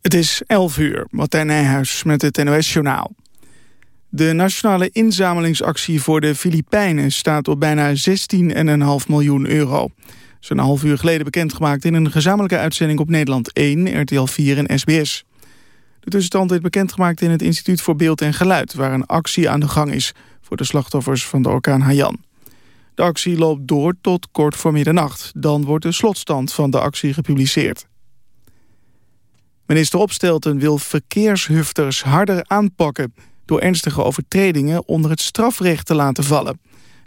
Het is 11 uur, Martijn Nijhuis met het NOS-journaal. De nationale inzamelingsactie voor de Filipijnen staat op bijna 16,5 miljoen euro. Zo'n een half uur geleden bekendgemaakt in een gezamenlijke uitzending op Nederland 1, RTL 4 en SBS. De tussenstand werd bekendgemaakt in het Instituut voor Beeld en Geluid... waar een actie aan de gang is voor de slachtoffers van de orkaan Haiyan. De actie loopt door tot kort voor middernacht. Dan wordt de slotstand van de actie gepubliceerd. Minister Opstelten wil verkeershufters harder aanpakken... door ernstige overtredingen onder het strafrecht te laten vallen.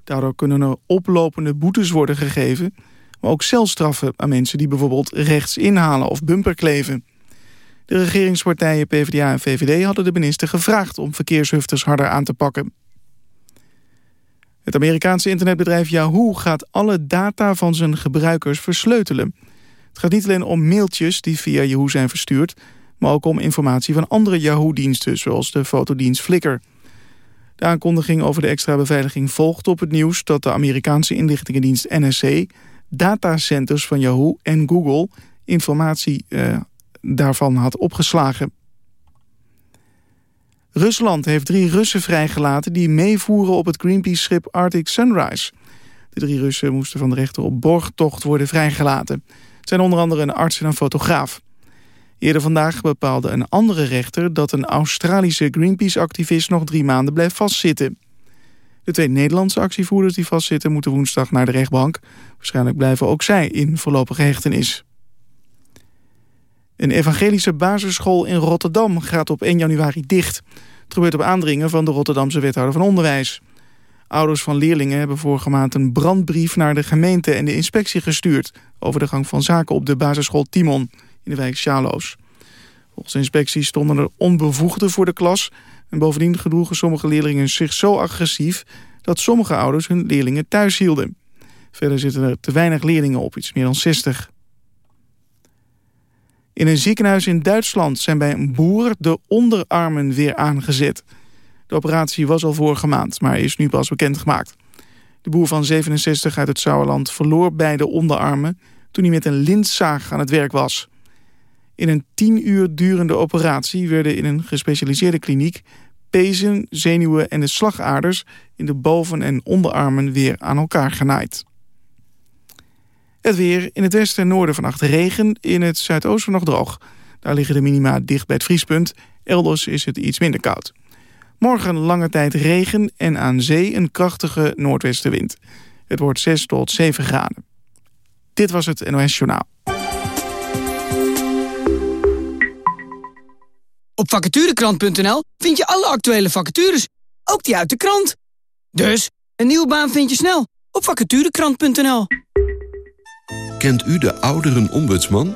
Daardoor kunnen er oplopende boetes worden gegeven... maar ook celstraffen aan mensen die bijvoorbeeld rechts inhalen of bumperkleven. De regeringspartijen PvdA en VVD hadden de minister gevraagd... om verkeershufters harder aan te pakken. Het Amerikaanse internetbedrijf Yahoo gaat alle data van zijn gebruikers versleutelen... Het gaat niet alleen om mailtjes die via Yahoo zijn verstuurd... maar ook om informatie van andere Yahoo-diensten... zoals de fotodienst Flickr. De aankondiging over de extra beveiliging volgt op het nieuws... dat de Amerikaanse inlichtingendienst NSC... datacenters van Yahoo en Google informatie eh, daarvan had opgeslagen. Rusland heeft drie Russen vrijgelaten... die meevoeren op het Greenpeace-schip Arctic Sunrise... De drie Russen moesten van de rechter op borgtocht worden vrijgelaten. Zijn onder andere een arts en een fotograaf. Eerder vandaag bepaalde een andere rechter dat een Australische Greenpeace-activist nog drie maanden blijft vastzitten. De twee Nederlandse actievoerders die vastzitten moeten woensdag naar de rechtbank. Waarschijnlijk blijven ook zij in voorlopige hechtenis. Een evangelische basisschool in Rotterdam gaat op 1 januari dicht. Het gebeurt op aandringen van de Rotterdamse wethouder van Onderwijs. Ouders van leerlingen hebben vorige maand een brandbrief naar de gemeente en de inspectie gestuurd over de gang van zaken op de basisschool Timon in de wijk Sjaloos. Volgens inspectie stonden er onbevoegden voor de klas en bovendien gedroegen sommige leerlingen zich zo agressief dat sommige ouders hun leerlingen thuis hielden. Verder zitten er te weinig leerlingen op, iets meer dan 60. In een ziekenhuis in Duitsland zijn bij een boer de onderarmen weer aangezet. De operatie was al vorige maand, maar is nu pas bekendgemaakt. De boer van 67 uit het Sauerland verloor beide onderarmen... toen hij met een lintzaag aan het werk was. In een tien uur durende operatie werden in een gespecialiseerde kliniek... pezen, zenuwen en de slagaarders in de boven- en onderarmen weer aan elkaar genaaid. Het weer in het westen en noorden vannacht regen, in het zuidoosten nog droog. Daar liggen de minima dicht bij het vriespunt, elders is het iets minder koud. Morgen lange tijd regen en aan zee een krachtige noordwestenwind. Het wordt 6 tot 7 graden. Dit was het NOS Journaal. Op vacaturekrant.nl vind je alle actuele vacatures, ook die uit de krant. Dus, een nieuwe baan vind je snel op vacaturekrant.nl. Kent u de ouderenombudsman?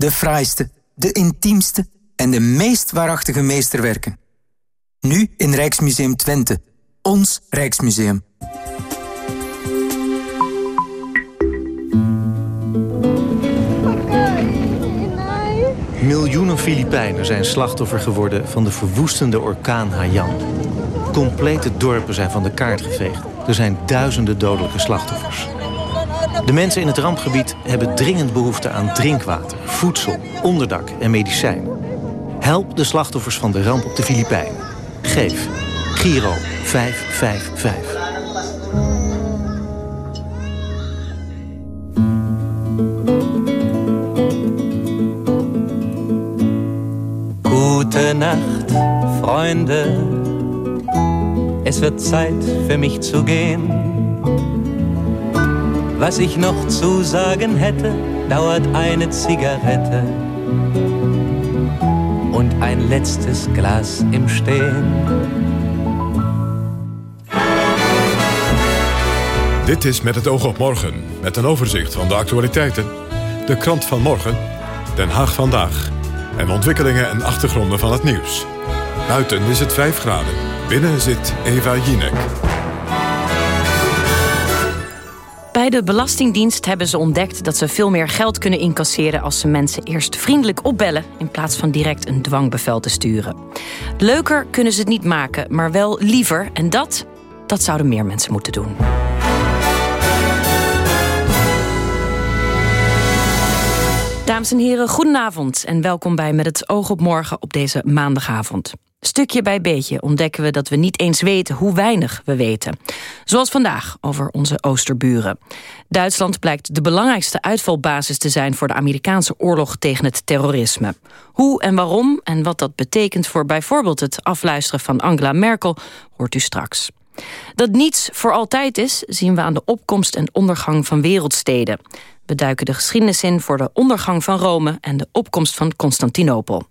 de fraaiste, de intiemste en de meest waarachtige meesterwerken. Nu in Rijksmuseum Twente, ons Rijksmuseum. Miljoenen Filipijnen zijn slachtoffer geworden van de verwoestende orkaan Haiyan. Complete dorpen zijn van de kaart geveegd. Er zijn duizenden dodelijke slachtoffers. De mensen in het rampgebied hebben dringend behoefte aan drinkwater, voedsel, onderdak en medicijn. Help de slachtoffers van de ramp op de Filipijnen. Geef. Giro 555. Gute Nacht, Freunde. Es wird Zeit für mich zu gehen. Was ich noch zu sagen hätte, dauert eine Zigarette und ein letztes Glas im Stehen. Dit is Met het oog op morgen, met een overzicht van de actualiteiten. De krant van morgen, Den Haag vandaag. en ontwikkelingen en achtergronden van het nieuws. Buiten is het 5 graden. Binnen zit Eva Jinek. Bij de Belastingdienst hebben ze ontdekt dat ze veel meer geld kunnen incasseren als ze mensen eerst vriendelijk opbellen in plaats van direct een dwangbevel te sturen. Leuker kunnen ze het niet maken, maar wel liever. En dat, dat zouden meer mensen moeten doen. Dames en heren, goedenavond en welkom bij Met het oog op morgen op deze maandagavond. Stukje bij beetje ontdekken we dat we niet eens weten hoe weinig we weten. Zoals vandaag over onze oosterburen. Duitsland blijkt de belangrijkste uitvalbasis te zijn... voor de Amerikaanse oorlog tegen het terrorisme. Hoe en waarom en wat dat betekent voor bijvoorbeeld het afluisteren van Angela Merkel... hoort u straks. Dat niets voor altijd is, zien we aan de opkomst en ondergang van wereldsteden. We duiken de geschiedenis in voor de ondergang van Rome... en de opkomst van Constantinopel.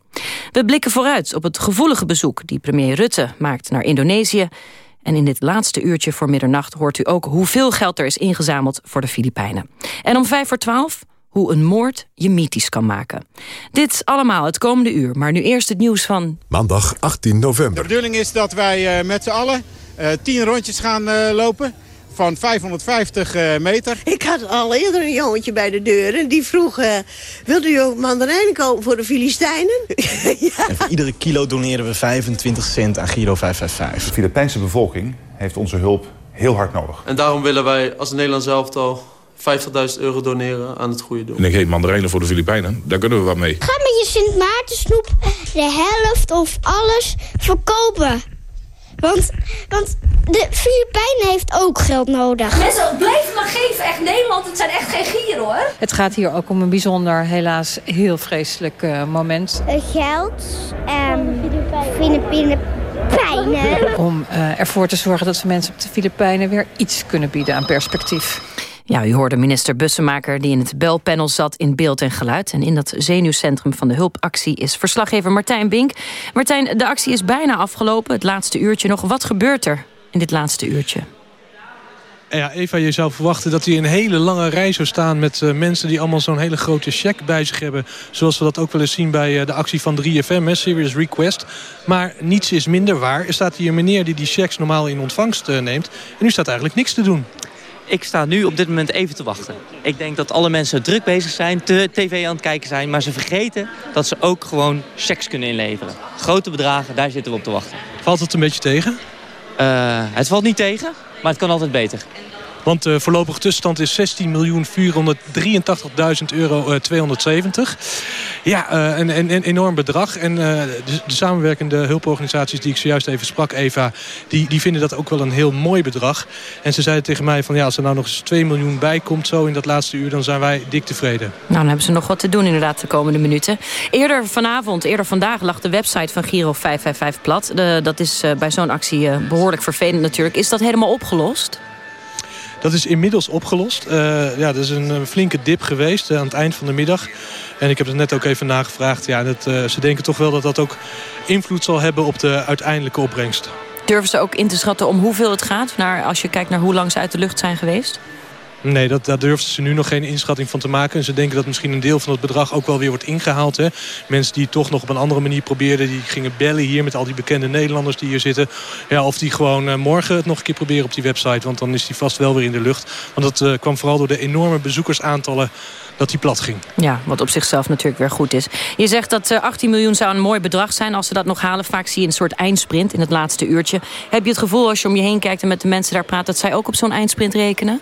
We blikken vooruit op het gevoelige bezoek... die premier Rutte maakt naar Indonesië. En in dit laatste uurtje voor middernacht hoort u ook... hoeveel geld er is ingezameld voor de Filipijnen. En om vijf voor twaalf hoe een moord je mythisch kan maken. Dit allemaal het komende uur, maar nu eerst het nieuws van... Maandag 18 november. De bedoeling is dat wij uh, met z'n allen uh, tien rondjes gaan uh, lopen van 550 uh, meter. Ik had al eerder een jongetje bij de deur en die vroeg... Uh, wilt u ook mandarijnen kopen voor de Filistijnen? ja. En voor iedere kilo doneren we 25 cent aan Giro 555. De Filipijnse bevolking heeft onze hulp heel hard nodig. En daarom willen wij als Nederlands elftal 50.000 euro doneren aan het goede doel. En ik geef mandarijnen voor de Filipijnen. Daar kunnen we wat mee. Ga met je Sint Maartensnoep de helft of alles verkopen. Want, want de Filipijnen heeft ook geld nodig. Mensen, blijf maar geven. Echt Nederland, het zijn echt geen gieren hoor. Het gaat hier ook om een bijzonder, helaas heel vreselijk uh, moment. geld, um, Filipijnen. Om uh, ervoor te zorgen dat we mensen op de Filipijnen weer iets kunnen bieden aan perspectief. Ja, u hoorde minister Bussemaker die in het belpanel zat in beeld en geluid. En in dat zenuwcentrum van de hulpactie is verslaggever Martijn Bink. Martijn, de actie is bijna afgelopen, het laatste uurtje nog. Wat gebeurt er in dit laatste uurtje? Ja, Eva, je zou verwachten dat hij een hele lange rij zou staan... met uh, mensen die allemaal zo'n hele grote check bij zich hebben. Zoals we dat ook wel eens zien bij uh, de actie van 3FM, hè, Serious Request. Maar niets is minder waar. Er staat hier een meneer die die checks normaal in ontvangst uh, neemt. En nu staat eigenlijk niks te doen. Ik sta nu op dit moment even te wachten. Ik denk dat alle mensen druk bezig zijn, te tv aan het kijken zijn... maar ze vergeten dat ze ook gewoon checks kunnen inleveren. Grote bedragen, daar zitten we op te wachten. Valt het een beetje tegen? Uh, het valt niet tegen, maar het kan altijd beter. Want de voorlopige tussenstand is 16.483.000 euro uh, 270. Ja, uh, een, een, een, enorm bedrag. En de, de, samenwerkende hulporganisaties die ik zojuist even sprak, Eva... Die, die vinden dat ook wel een heel mooi bedrag. En ze zeiden tegen mij van ja, als er nou nog eens 2 miljoen bij komt... zo in dat laatste uur, dan zijn wij dik tevreden. Nou, dan hebben ze nog wat te doen inderdaad de komende minuten. Eerder vanavond, eerder vandaag lag de website van Giro 555 plat. De, dat is bij zo'n actie behoorlijk vervelend natuurlijk. Is dat helemaal opgelost? Dat is inmiddels opgelost. Uh, ja, dat is een flinke dip geweest uh, aan het eind van de middag. En ik heb het net ook even nagevraagd. Ja, ze denken toch wel dat dat ook invloed zal hebben op de uiteindelijke opbrengst. Durven ze ook in te schatten om hoeveel het gaat? Naar, als je kijkt naar hoe lang ze uit de lucht zijn geweest? Nee, dat, daar durfden ze nu nog geen inschatting van te maken. En ze denken dat misschien een deel van het bedrag ook wel weer wordt ingehaald. Hè. Mensen die het toch nog op een andere manier probeerden... die gingen bellen hier met al die bekende Nederlanders die hier zitten. Ja, of die gewoon uh, morgen het nog een keer proberen op die website. Want dan is die vast wel weer in de lucht. Want dat uh, kwam vooral door de enorme bezoekersaantallen dat die plat ging. Ja, wat op zichzelf natuurlijk weer goed is. Je zegt dat uh, 18 miljoen zou een mooi bedrag zijn als ze dat nog halen. Vaak zie je een soort eindsprint in het laatste uurtje. Heb je het gevoel als je om je heen kijkt en met de mensen daar praat... dat zij ook op zo'n eindsprint rekenen?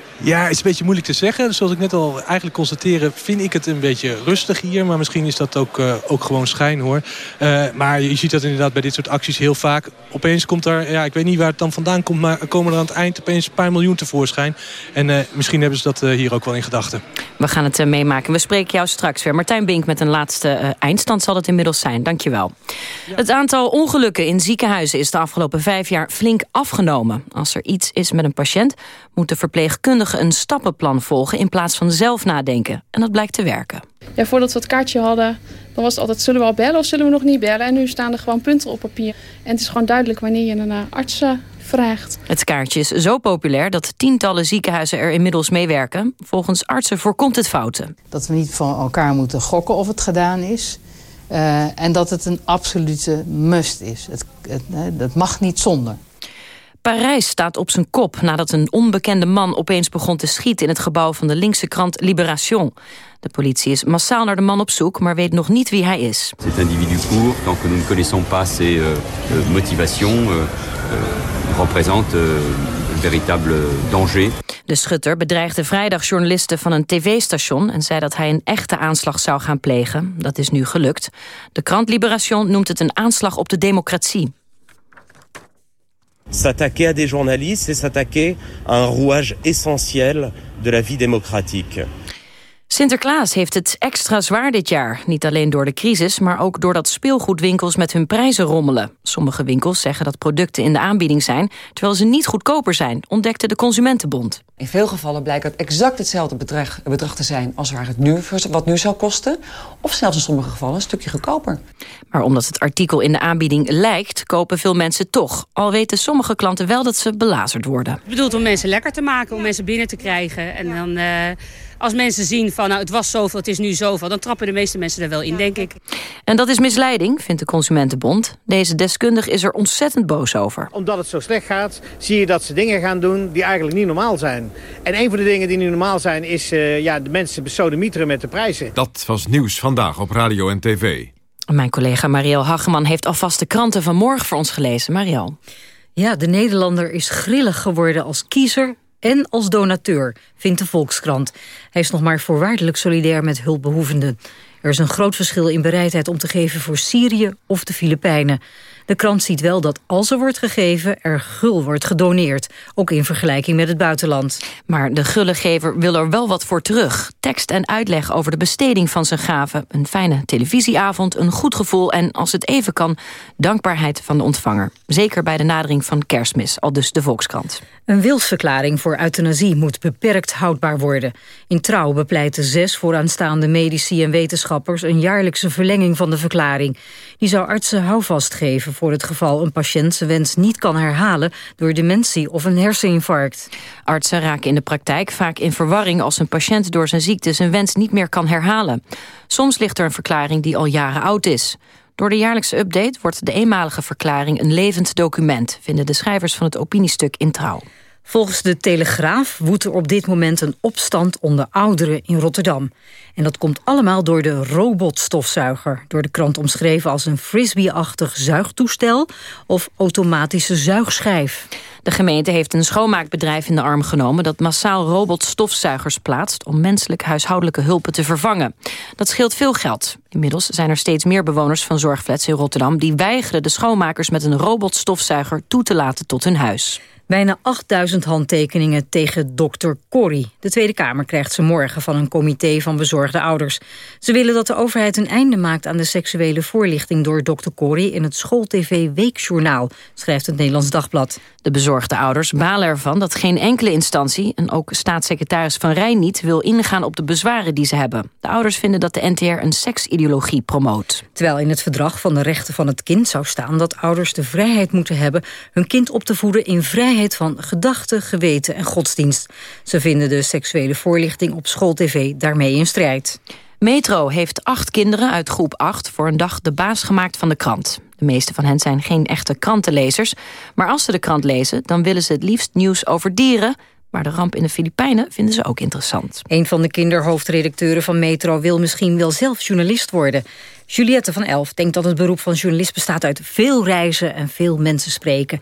Ja, het is een beetje moeilijk te zeggen. Zoals ik net al eigenlijk constateren, vind ik het een beetje rustig hier. Maar misschien is dat ook, uh, ook gewoon schijn hoor. Uh, maar je ziet dat inderdaad bij dit soort acties heel vaak. Opeens komt er, ja, ik weet niet waar het dan vandaan komt... maar komen er aan het eind opeens een paar miljoen tevoorschijn. En uh, misschien hebben ze dat hier ook wel in gedachten. We gaan het meemaken. We spreken jou straks weer. Martijn Bink met een laatste eindstand zal het inmiddels zijn. Dankjewel. Ja. Het aantal ongelukken in ziekenhuizen is de afgelopen vijf jaar flink afgenomen. Als er iets is met een patiënt, moet de verpleegkundige een stappenplan volgen in plaats van zelf nadenken. En dat blijkt te werken. Ja, voordat we het kaartje hadden, dan was het altijd... zullen we al bellen of zullen we nog niet bellen? En nu staan er gewoon punten op papier. En het is gewoon duidelijk wanneer je een arts vraagt. Het kaartje is zo populair dat tientallen ziekenhuizen er inmiddels meewerken. Volgens artsen voorkomt het fouten. Dat we niet van elkaar moeten gokken of het gedaan is. Uh, en dat het een absolute must is. Het, het, dat mag niet zonder. Parijs staat op zijn kop nadat een onbekende man opeens begon te schieten... in het gebouw van de linkse krant Libération. De politie is massaal naar de man op zoek, maar weet nog niet wie hij is. Cet individu court, tant que nous ne connaissons pas ses euh, euh motivations, euh, représente un véritable danger. De schutter bedreigde vrijdag journalisten van een tv-station... en zei dat hij een echte aanslag zou gaan plegen. Dat is nu gelukt. De krant Libération noemt het een aanslag op de democratie. S'attaquer à des journalistes, c'est s'attaquer à un rouage essentiel de la vie démocratique. Sinterklaas heeft het extra zwaar dit jaar. Niet alleen door de crisis, maar ook doordat speelgoedwinkels met hun prijzen rommelen. Sommige winkels zeggen dat producten in de aanbieding zijn... terwijl ze niet goedkoper zijn, ontdekte de Consumentenbond. In veel gevallen blijkt het exact hetzelfde bedrag, bedrag te zijn... als waar het nu, wat nu zou kosten. Of zelfs in sommige gevallen een stukje goedkoper. Maar omdat het artikel in de aanbieding lijkt, kopen veel mensen toch. Al weten sommige klanten wel dat ze belazerd worden. Het bedoelt om mensen lekker te maken, om mensen binnen te krijgen. En dan... Uh als mensen zien van nou, het was zoveel, het is nu zoveel... dan trappen de meeste mensen er wel in, denk ik. En dat is misleiding, vindt de Consumentenbond. Deze deskundig is er ontzettend boos over. Omdat het zo slecht gaat, zie je dat ze dingen gaan doen die eigenlijk niet normaal zijn. En een van de dingen die niet normaal zijn is uh, ja, de mensen besodemieteren met de prijzen. Dat was nieuws vandaag op radio en tv. Mijn collega Marielle Hageman heeft alvast de kranten van morgen voor ons gelezen. Marielle. Ja, de Nederlander is grillig geworden als kiezer en als donateur, vindt de Volkskrant. Hij is nog maar voorwaardelijk solidair met hulpbehoevenden. Er is een groot verschil in bereidheid om te geven voor Syrië of de Filipijnen. De krant ziet wel dat als er wordt gegeven, er gul wordt gedoneerd. Ook in vergelijking met het buitenland. Maar de gullegever wil er wel wat voor terug. Tekst en uitleg over de besteding van zijn gaven. Een fijne televisieavond, een goed gevoel... en als het even kan, dankbaarheid van de ontvanger. Zeker bij de nadering van kerstmis, al dus de Volkskrant. Een wilsverklaring voor euthanasie moet beperkt houdbaar worden. In Trouw bepleiten zes vooraanstaande medici en wetenschappers... een jaarlijkse verlenging van de verklaring. Die zou artsen houvast geven voor het geval een patiënt zijn wens niet kan herhalen... door dementie of een herseninfarct. Artsen raken in de praktijk vaak in verwarring... als een patiënt door zijn ziekte zijn wens niet meer kan herhalen. Soms ligt er een verklaring die al jaren oud is... Door de jaarlijkse update wordt de eenmalige verklaring een levend document... vinden de schrijvers van het opiniestuk in Trouw. Volgens de Telegraaf woedt er op dit moment een opstand onder ouderen in Rotterdam. En dat komt allemaal door de robotstofzuiger. Door de krant omschreven als een frisbee-achtig zuigtoestel of automatische zuigschijf. De gemeente heeft een schoonmaakbedrijf in de arm genomen... dat massaal robotstofzuigers plaatst om menselijk huishoudelijke hulpen te vervangen. Dat scheelt veel geld. Inmiddels zijn er steeds meer bewoners van zorgflats in Rotterdam... die weigeren de schoonmakers met een robotstofzuiger toe te laten tot hun huis. Bijna 8000 handtekeningen tegen dokter Corrie. De Tweede Kamer krijgt ze morgen van een comité van bezorgde ouders. Ze willen dat de overheid een einde maakt aan de seksuele voorlichting door dokter Corrie in het schooltv Weekjournaal, schrijft het Nederlands Dagblad. De bezorgde ouders balen ervan dat geen enkele instantie, en ook staatssecretaris Van Rijn niet, wil ingaan op de bezwaren die ze hebben. De ouders vinden dat de NTR een seksideologie promoot. Terwijl in het verdrag van de rechten van het kind zou staan dat ouders de vrijheid moeten hebben hun kind op te voeden in vrijheid van gedachten, geweten en godsdienst. Ze vinden de seksuele voorlichting op schooltv daarmee in strijd. Metro heeft acht kinderen uit groep 8 voor een dag de baas gemaakt van de krant. De meeste van hen zijn geen echte krantenlezers. Maar als ze de krant lezen, dan willen ze het liefst nieuws over dieren... Maar de ramp in de Filipijnen vinden ze ook interessant. Een van de kinderhoofdredacteuren van Metro wil misschien wel zelf journalist worden. Juliette van Elf denkt dat het beroep van journalist bestaat uit veel reizen en veel mensen spreken.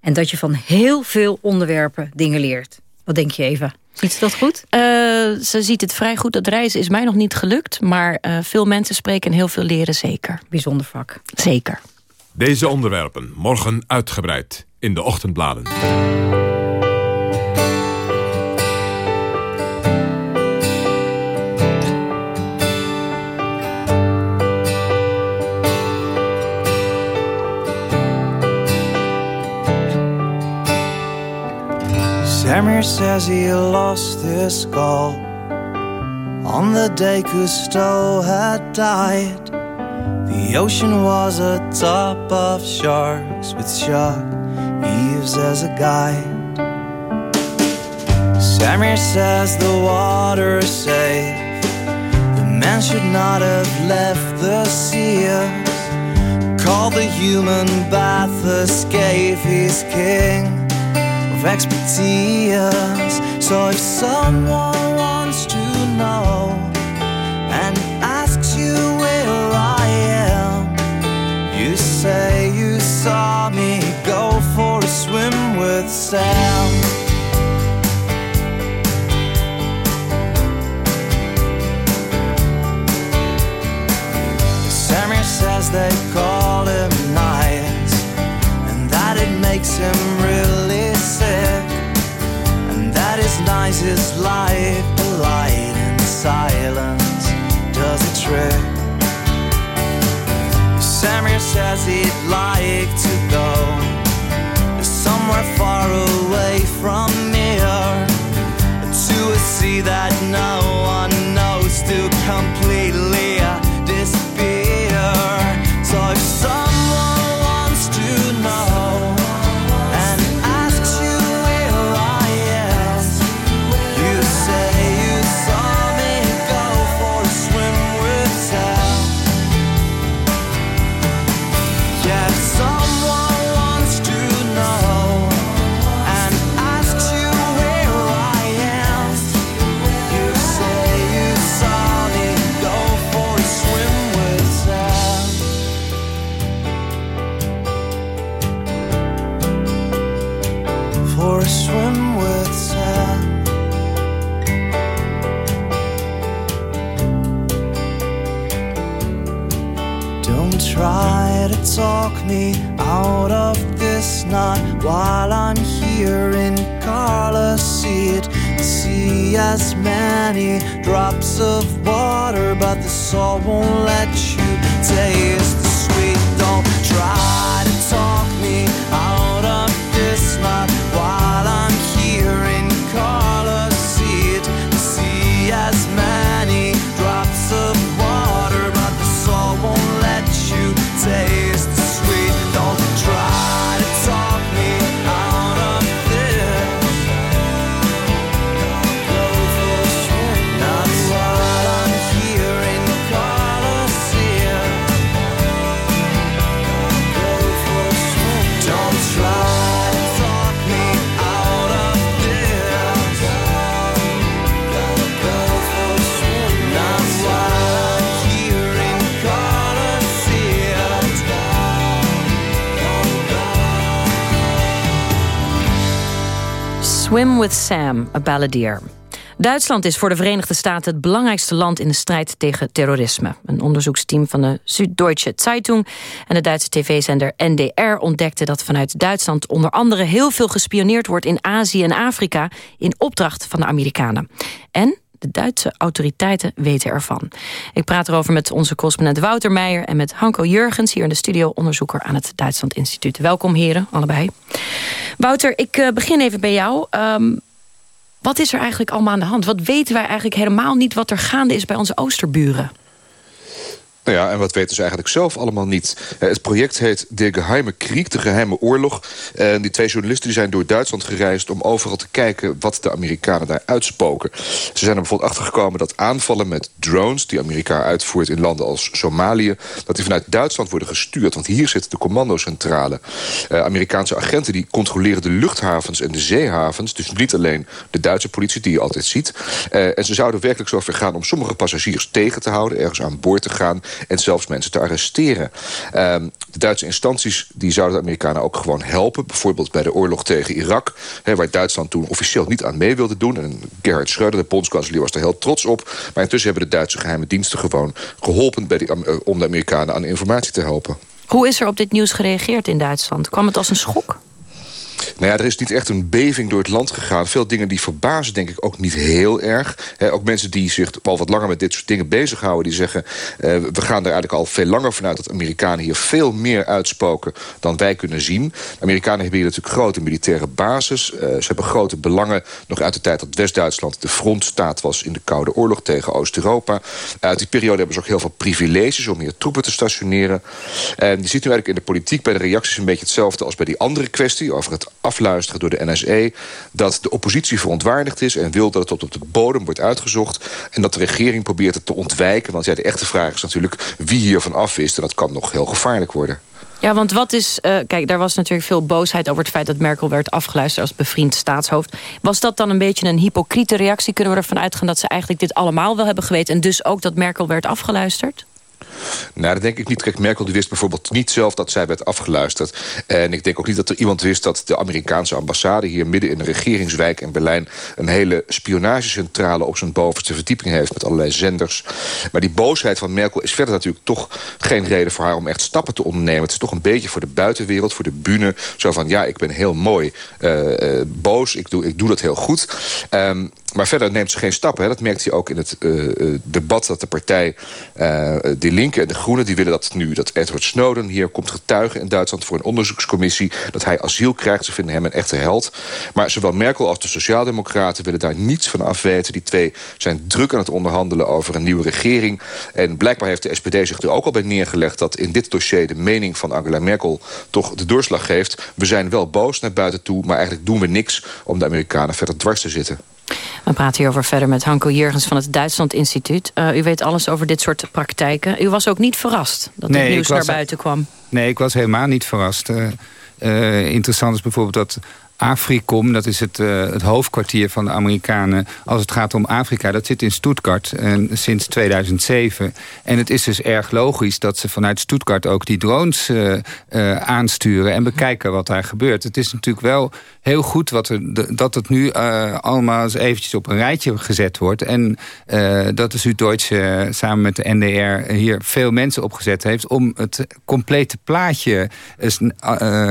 En dat je van heel veel onderwerpen dingen leert. Wat denk je Eva? Ziet ze dat goed? Uh, ze ziet het vrij goed. Dat reizen is mij nog niet gelukt. Maar uh, veel mensen spreken en heel veel leren zeker. Bijzonder vak. Zeker. Deze onderwerpen morgen uitgebreid in de ochtendbladen. Samir says he lost his skull on the day Cousteau had died. The ocean was a top of sharks with shark Eves as a guide. Samir says the water is safe. The man should not have left the seas. Call the human bath escape. He's king of expertise. So if someone wants to know and asks you where I am, you say you saw me go for a swim with Sam. Samir says they call him nice and that it makes him and his like the light in silence does a trick. Samir says he'd like to go somewhere far away from here to a sea that no one knows to completely talk me out of this knot while I'm here in Carla seat. See as many drops of water, but the salt won't let you taste the sweet. Don't try to talk me out of this knot Swim with Sam, a balladeer. Duitsland is voor de Verenigde Staten het belangrijkste land in de strijd tegen terrorisme. Een onderzoeksteam van de Süddeutsche Zeitung en de Duitse tv-zender NDR ontdekte dat vanuit Duitsland onder andere heel veel gespioneerd wordt in Azië en Afrika in opdracht van de Amerikanen. En de Duitse autoriteiten weten ervan. Ik praat erover met onze correspondent Wouter Meijer... en met Hanko Jurgens, hier in de studio, onderzoeker aan het Duitsland Instituut. Welkom heren, allebei. Wouter, ik eh, begin even bij jou. Ehm, wat is er eigenlijk allemaal aan de hand? Wat weten wij eigenlijk helemaal niet wat er gaande is bij onze oosterburen? Nou ja, en wat weten ze eigenlijk zelf allemaal niet? Eh, Het project heet De Geheime Krieg, de geheime oorlog. En die twee journalisten die zijn door Duitsland gereisd... om overal te kijken wat de Amerikanen daar uitspoken. Ze zijn er bijvoorbeeld achtergekomen dat aanvallen met drones... die Amerika uitvoert in landen als Somalië... dat die vanuit Duitsland worden gestuurd. Want hier zit de commandocentrale. Eh, Amerikaanse agenten die controleren de luchthavens en de zeehavens. Dus niet alleen de Duitse politie die je altijd ziet. Eh, en ze zouden werkelijk zover gaan om sommige passagiers tegen te houden... ergens aan boord te gaan en zelfs mensen te arresteren. Ehm, de Duitse instanties die zouden de Amerikanen ook gewoon helpen. Bijvoorbeeld bij de oorlog tegen Irak. Waar Duitsland toen officieel niet aan mee wilde doen. En Gerhard Schröder, de bondskanselier, was er heel trots op. Maar intussen hebben de Duitse geheime diensten gewoon geholpen... Bij eh, om de Amerikanen aan informatie te helpen. Hoe is er op dit nieuws gereageerd in Duitsland? Kwam het als een schok? Nou ja, er is niet echt een beving door het land gegaan. Veel dingen die verbazen denk ik ook niet heel erg. ook mensen die zich al wat langer met dit soort dingen bezighouden... die zeggen, we gaan er eigenlijk al veel langer vanuit... dat Amerikanen hier veel meer uitspoken dan wij kunnen zien. Amerikanen hebben hier natuurlijk grote militaire basis. ze hebben grote belangen nog uit de tijd dat West-Duitsland... de frontstaat was in de Koude Oorlog tegen Oost-Europa. Uit die periode hebben ze ook heel veel privileges... om hier troepen te stationeren. En je ziet nu eigenlijk in de politiek bij de reacties... een beetje hetzelfde als bij die andere kwestie... over het afluisteren door de NSE... dat de oppositie verontwaardigd is en wil dat het tot op de bodem wordt uitgezocht... en dat de regering probeert het te ontwijken. Want ja, de echte vraag is natuurlijk wie hiervan af is... en dat kan nog heel gevaarlijk worden. Ja, want wat is... Uh, kijk, daar was natuurlijk veel boosheid over het feit... dat Merkel werd afgeluisterd als bevriend staatshoofd. Was dat dan een beetje een hypocriete reactie? Kunnen we ervan uitgaan dat ze eigenlijk dit allemaal wel hebben geweten... en dus ook dat Merkel werd afgeluisterd? Nou, dat denk ik niet. Kijk, Merkel wist bijvoorbeeld niet zelf dat zij werd afgeluisterd. En ik denk ook niet dat er iemand wist dat de Amerikaanse ambassade... hier midden in de regeringswijk in Berlijn... een hele spionagecentrale op zijn bovenste verdieping heeft... met allerlei zenders. Maar die boosheid van Merkel is verder natuurlijk toch geen reden voor haar... om echt stappen te ondernemen. Het is toch een beetje voor de buitenwereld, voor de bühne. Zo van, ja, ik ben heel mooi uh, uh, boos, ik doe, ik doe dat heel goed. Um, maar verder neemt ze geen stappen. Dat merkt hij ook in het uh, debat dat de partij... Uh, de Linken en de Groenen, die willen dat nu... dat Edward Snowden hier komt getuigen in Duitsland... voor een onderzoekscommissie, dat hij asiel krijgt. Ze vinden hem een echte held. Maar zowel Merkel als de Sociaaldemocraten willen daar niets van afweten. Die twee zijn druk aan het onderhandelen over een nieuwe regering. En blijkbaar heeft de SPD zich er ook al bij neergelegd... dat in dit dossier de mening van Angela Merkel toch de doorslag geeft. We zijn wel boos naar buiten toe, maar eigenlijk doen we niks... om de Amerikanen verder dwars te zitten. We praten hierover verder met Hanko Jurgens van het Duitsland Instituut. Uh, u weet alles over dit soort praktijken. U was ook niet verrast dat nee, dit nieuws naar buiten kwam? Nee, ik was helemaal niet verrast. Uh, uh, interessant is bijvoorbeeld dat Africom, dat is het, uh, het hoofdkwartier van de Amerikanen... als het gaat om Afrika, dat zit in Stuttgart en, sinds 2007. En het is dus erg logisch dat ze vanuit Stuttgart ook die drones uh, uh, aansturen... en bekijken wat daar gebeurt. Het is natuurlijk wel heel goed wat er, dat het nu allemaal eens eventjes op een rijtje gezet wordt... en dat de Zuid-Duitse samen met de NDR hier veel mensen opgezet heeft... om het complete plaatje eens,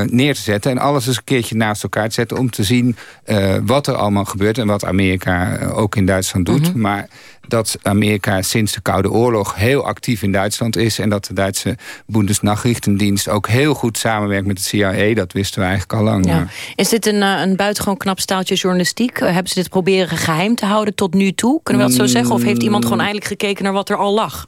neer te zetten... en alles eens een keertje naast elkaar om te zien uh, wat er allemaal gebeurt... en wat Amerika uh, ook in Duitsland doet. Mm -hmm. Maar dat Amerika sinds de Koude Oorlog heel actief in Duitsland is... en dat de Duitse Bundesnachrichtendienst ook heel goed samenwerkt met de CIA... dat wisten we eigenlijk al lang. Ja. Is dit een, uh, een buitengewoon knap staaltje journalistiek? hebben ze dit proberen geheim te houden tot nu toe? Kunnen we dat zo zeggen? Of heeft iemand gewoon eigenlijk gekeken naar wat er al lag?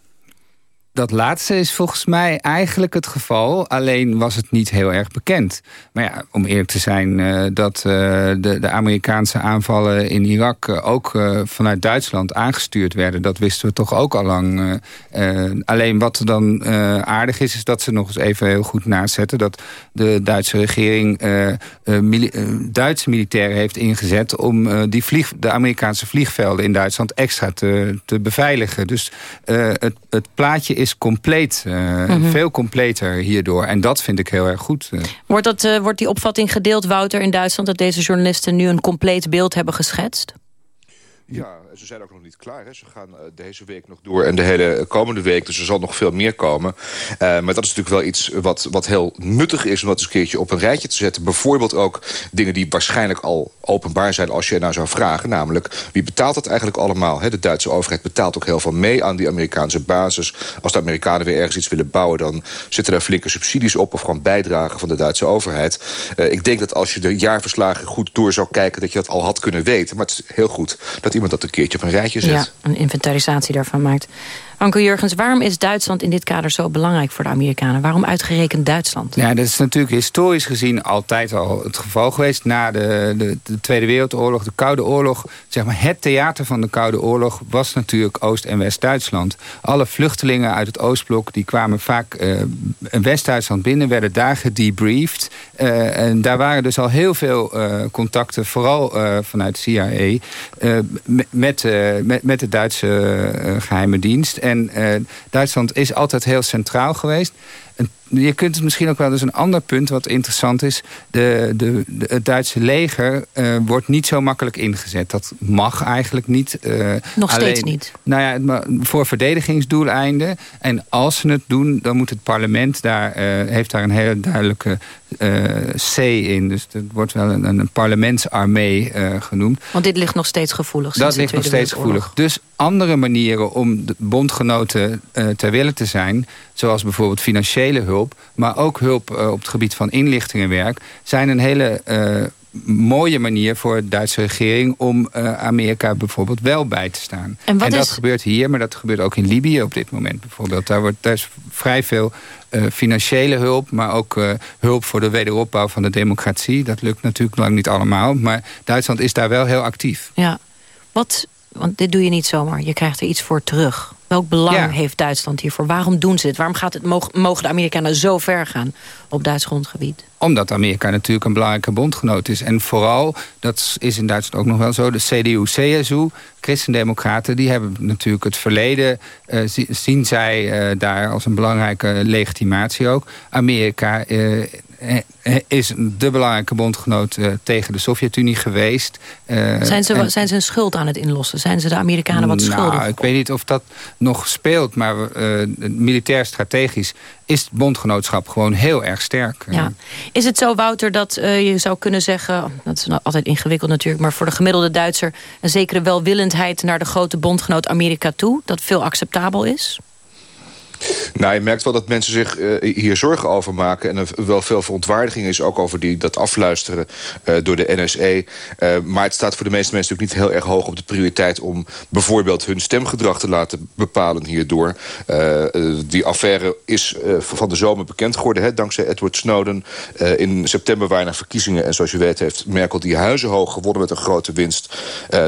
Dat laatste is volgens mij eigenlijk het geval. Alleen was het niet heel erg bekend. Maar ja, om eerlijk te zijn... Uh, dat uh, de, de, Amerikaanse aanvallen in Irak... Uh, ook vanuit Duitsland aangestuurd werden... dat wisten we toch ook al lang. alleen wat er dan aardig is... is dat ze nog eens even heel goed nazetten... dat de Duitse regering Duitse militairen heeft ingezet... om die vlieg, de Amerikaanse vliegvelden in Duitsland extra te, te beveiligen. Dus het, het plaatje is compleet, uh, mm -hmm. veel completer hierdoor. En dat vind ik heel erg goed. Eh. Wordt, dat, uh, wordt die opvatting gedeeld, Wouter, in Duitsland... dat deze journalisten nu een compleet beeld hebben geschetst? Ja, ze zijn ook nog niet klaar. Hè. Ze gaan uh, deze week nog door en de hele komende week. Dus er zal nog veel meer komen. Uh, maar dat is natuurlijk wel iets wat, wat heel nuttig is... om dat eens een keertje op een rijtje te zetten. Bijvoorbeeld ook dingen die waarschijnlijk al openbaar zijn... als je nou zou vragen. Namelijk, wie betaalt dat eigenlijk allemaal? Hè? De Duitse overheid betaalt ook heel veel mee aan die Amerikaanse basis. Als de Amerikanen weer ergens iets willen bouwen... dan zitten daar flinke subsidies op of gewoon bijdragen van de Duitse overheid. Uh, ik denk dat als je de jaarverslagen goed door zou kijken... dat je dat al had kunnen weten. Maar het is heel goed dat iemand dat een keertje op een rijtje zet. Ja, een inventarisatie daarvan maakt. Anke Jurgens, waarom is Duitsland in dit kader zo belangrijk voor de Amerikanen? Waarom uitgerekend Duitsland? Ja, dat is natuurlijk historisch gezien altijd al het geval geweest. Na de, de, de Tweede Wereldoorlog, de Koude Oorlog... zeg maar het theater van de Koude Oorlog was natuurlijk Oost- en West-Duitsland. Alle vluchtelingen uit het Oostblok die kwamen vaak uh, West-Duitsland binnen... werden daar gedebriefd. Uh, en daar waren dus al heel veel uh, contacten, vooral vanuit CIA... met, met de Duitse geheime dienst... En uh, Duitsland is altijd heel centraal geweest. En je kunt het misschien ook wel... dus een ander punt wat interessant is. De, de, het Duitse leger uh, wordt niet zo makkelijk ingezet. Dat mag eigenlijk niet. Uh, Nog alleen, steeds niet? Nou ja, voor verdedigingsdoeleinden. En als ze het doen, dan moet het parlement daar... Uh, heeft daar een hele duidelijke C in. Dus het wordt wel een, een parlementsarmee genoemd. Want dit ligt nog steeds gevoelig. Dat ligt nog steeds gevoelig. Dus andere manieren om de bondgenoten ter wille te zijn... zoals bijvoorbeeld financiële hulp... maar ook hulp op het gebied van inlichtingenwerk... zijn een hele mooie manier voor de Duitse regering... om uh, Amerika bijvoorbeeld wel bij te staan. En, dat gebeurt hier, maar dat gebeurt ook in Libië op dit moment bijvoorbeeld. Daar, wordt, daar is vrij veel uh, financiële hulp... maar ook uh, hulp voor de wederopbouw van de democratie. Dat lukt natuurlijk lang niet allemaal. Maar Duitsland is daar wel heel actief. Ja, wat, want dit doe je niet zomaar. Je krijgt er iets voor terug. Welk belang heeft Duitsland hiervoor? Waarom doen ze het? Waarom gaat het, mogen de Amerikanen zo ver gaan op Duits grondgebied? Omdat Amerika natuurlijk een belangrijke bondgenoot is. En vooral, dat is in Duitsland ook nog wel zo... de CDU, CSU, christendemocraten... die hebben natuurlijk het verleden... Uh, zien zij uh, daar als een belangrijke legitimatie ook. Amerika... Uh, is de belangrijke bondgenoot uh, tegen de Sovjet-Unie geweest. Zijn, ze, en, zijn ze een schuld aan het inlossen? Zijn ze de Amerikanen wat nou, schuldig? Ik weet niet of dat nog speelt, maar militair strategisch is het bondgenootschap gewoon heel erg sterk. Ja. Is het zo, Wouter, dat je zou kunnen zeggen... dat is nou altijd ingewikkeld natuurlijk... maar voor de gemiddelde Duitser... een zekere welwillendheid naar de grote bondgenoot Amerika toe... dat veel acceptabel is? Nou, je merkt wel dat mensen zich uh, hier zorgen over maken. En er wel veel verontwaardiging is ook over die, dat afluisteren uh, door de NSE. Uh, maar het staat voor de meeste mensen natuurlijk niet heel erg hoog op de prioriteit... om bijvoorbeeld hun stemgedrag te laten bepalen hierdoor. die affaire is van de zomer bekend geworden, hè, dankzij Edward Snowden. in september waren er verkiezingen. En zoals je weet heeft Merkel die huizen hoog gewonnen met een grote winst.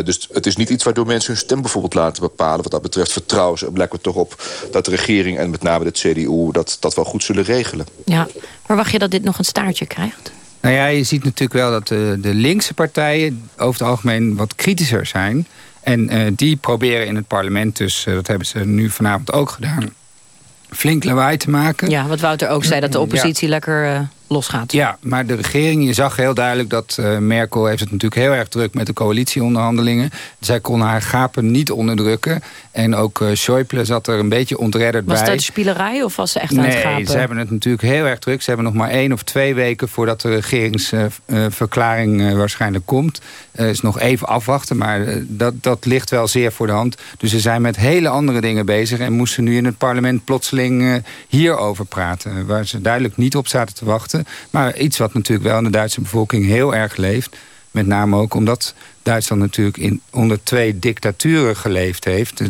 dus het is niet iets waardoor mensen hun stem bijvoorbeeld laten bepalen. Wat dat betreft vertrouwen ze. Er toch op dat de regering en met name de CDU dat, dat wel goed zullen regelen. Ja, verwacht je dat dit nog een staartje krijgt? Nou ja, je ziet natuurlijk wel dat de, de linkse partijen over het algemeen wat kritischer zijn. En uh, die proberen in het parlement dus, uh, dat hebben ze nu vanavond ook gedaan, flink lawaai te maken. Ja, wat Wouter ook zei, dat de oppositie lekker... Uh losgaat. Ja, maar de regering, je zag heel duidelijk dat uh, Merkel heeft het natuurlijk heel erg druk met de coalitieonderhandelingen. Zij kon haar gapen niet onderdrukken. En ook uh, Schäuble zat er een beetje ontredderd was bij. Was dat spielerij of was ze echt aan het gapen? Nee, ze hebben het natuurlijk heel erg druk. Ze hebben nog maar één of twee weken voordat de regeringsverklaring uh, waarschijnlijk komt. is nog even afwachten, maar dat, dat ligt wel zeer voor de hand. Dus ze zijn met hele andere dingen bezig en moesten nu in het parlement plotseling hierover praten. Waar ze duidelijk niet op zaten te wachten. Maar iets wat natuurlijk wel in de Duitse bevolking heel erg leeft. Met name ook omdat Duitsland natuurlijk in, onder twee dictaturen geleefd heeft.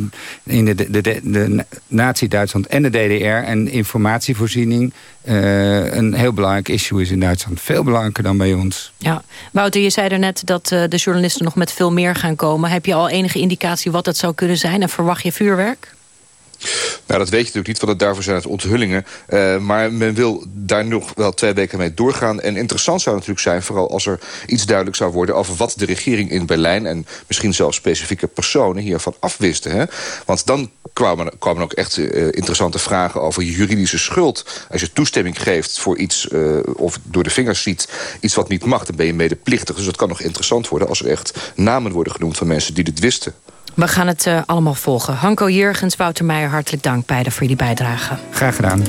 In de, de, de, de nazi-Duitsland en de DDR. En informatievoorziening uh, een heel belangrijk issue is in Duitsland. Veel belangrijker dan bij ons. Ja, Wouter, je zei er net dat uh, de journalisten nog met veel meer gaan komen. Heb je al enige indicatie wat dat zou kunnen zijn? En verwacht je vuurwerk? Nou, dat weet je natuurlijk niet, want daarvoor zijn het onthullingen. Uh, maar men wil daar nog wel twee weken mee doorgaan. En interessant zou natuurlijk zijn, vooral als er iets duidelijk zou worden... over wat de regering in Berlijn en misschien zelfs specifieke personen hiervan afwisten. Hè? Want dan kwamen, ook echt uh, interessante vragen over juridische schuld. Als je toestemming geeft voor iets, uh, of door de vingers ziet... iets wat niet mag, dan ben je medeplichtig. Dus dat kan nog interessant worden als er echt namen worden genoemd... van mensen die dit wisten. We gaan het uh, allemaal volgen. Hanko Jurgens, Wouter Meijer, hartelijk dank beiden voor jullie bijdrage. Graag gedaan.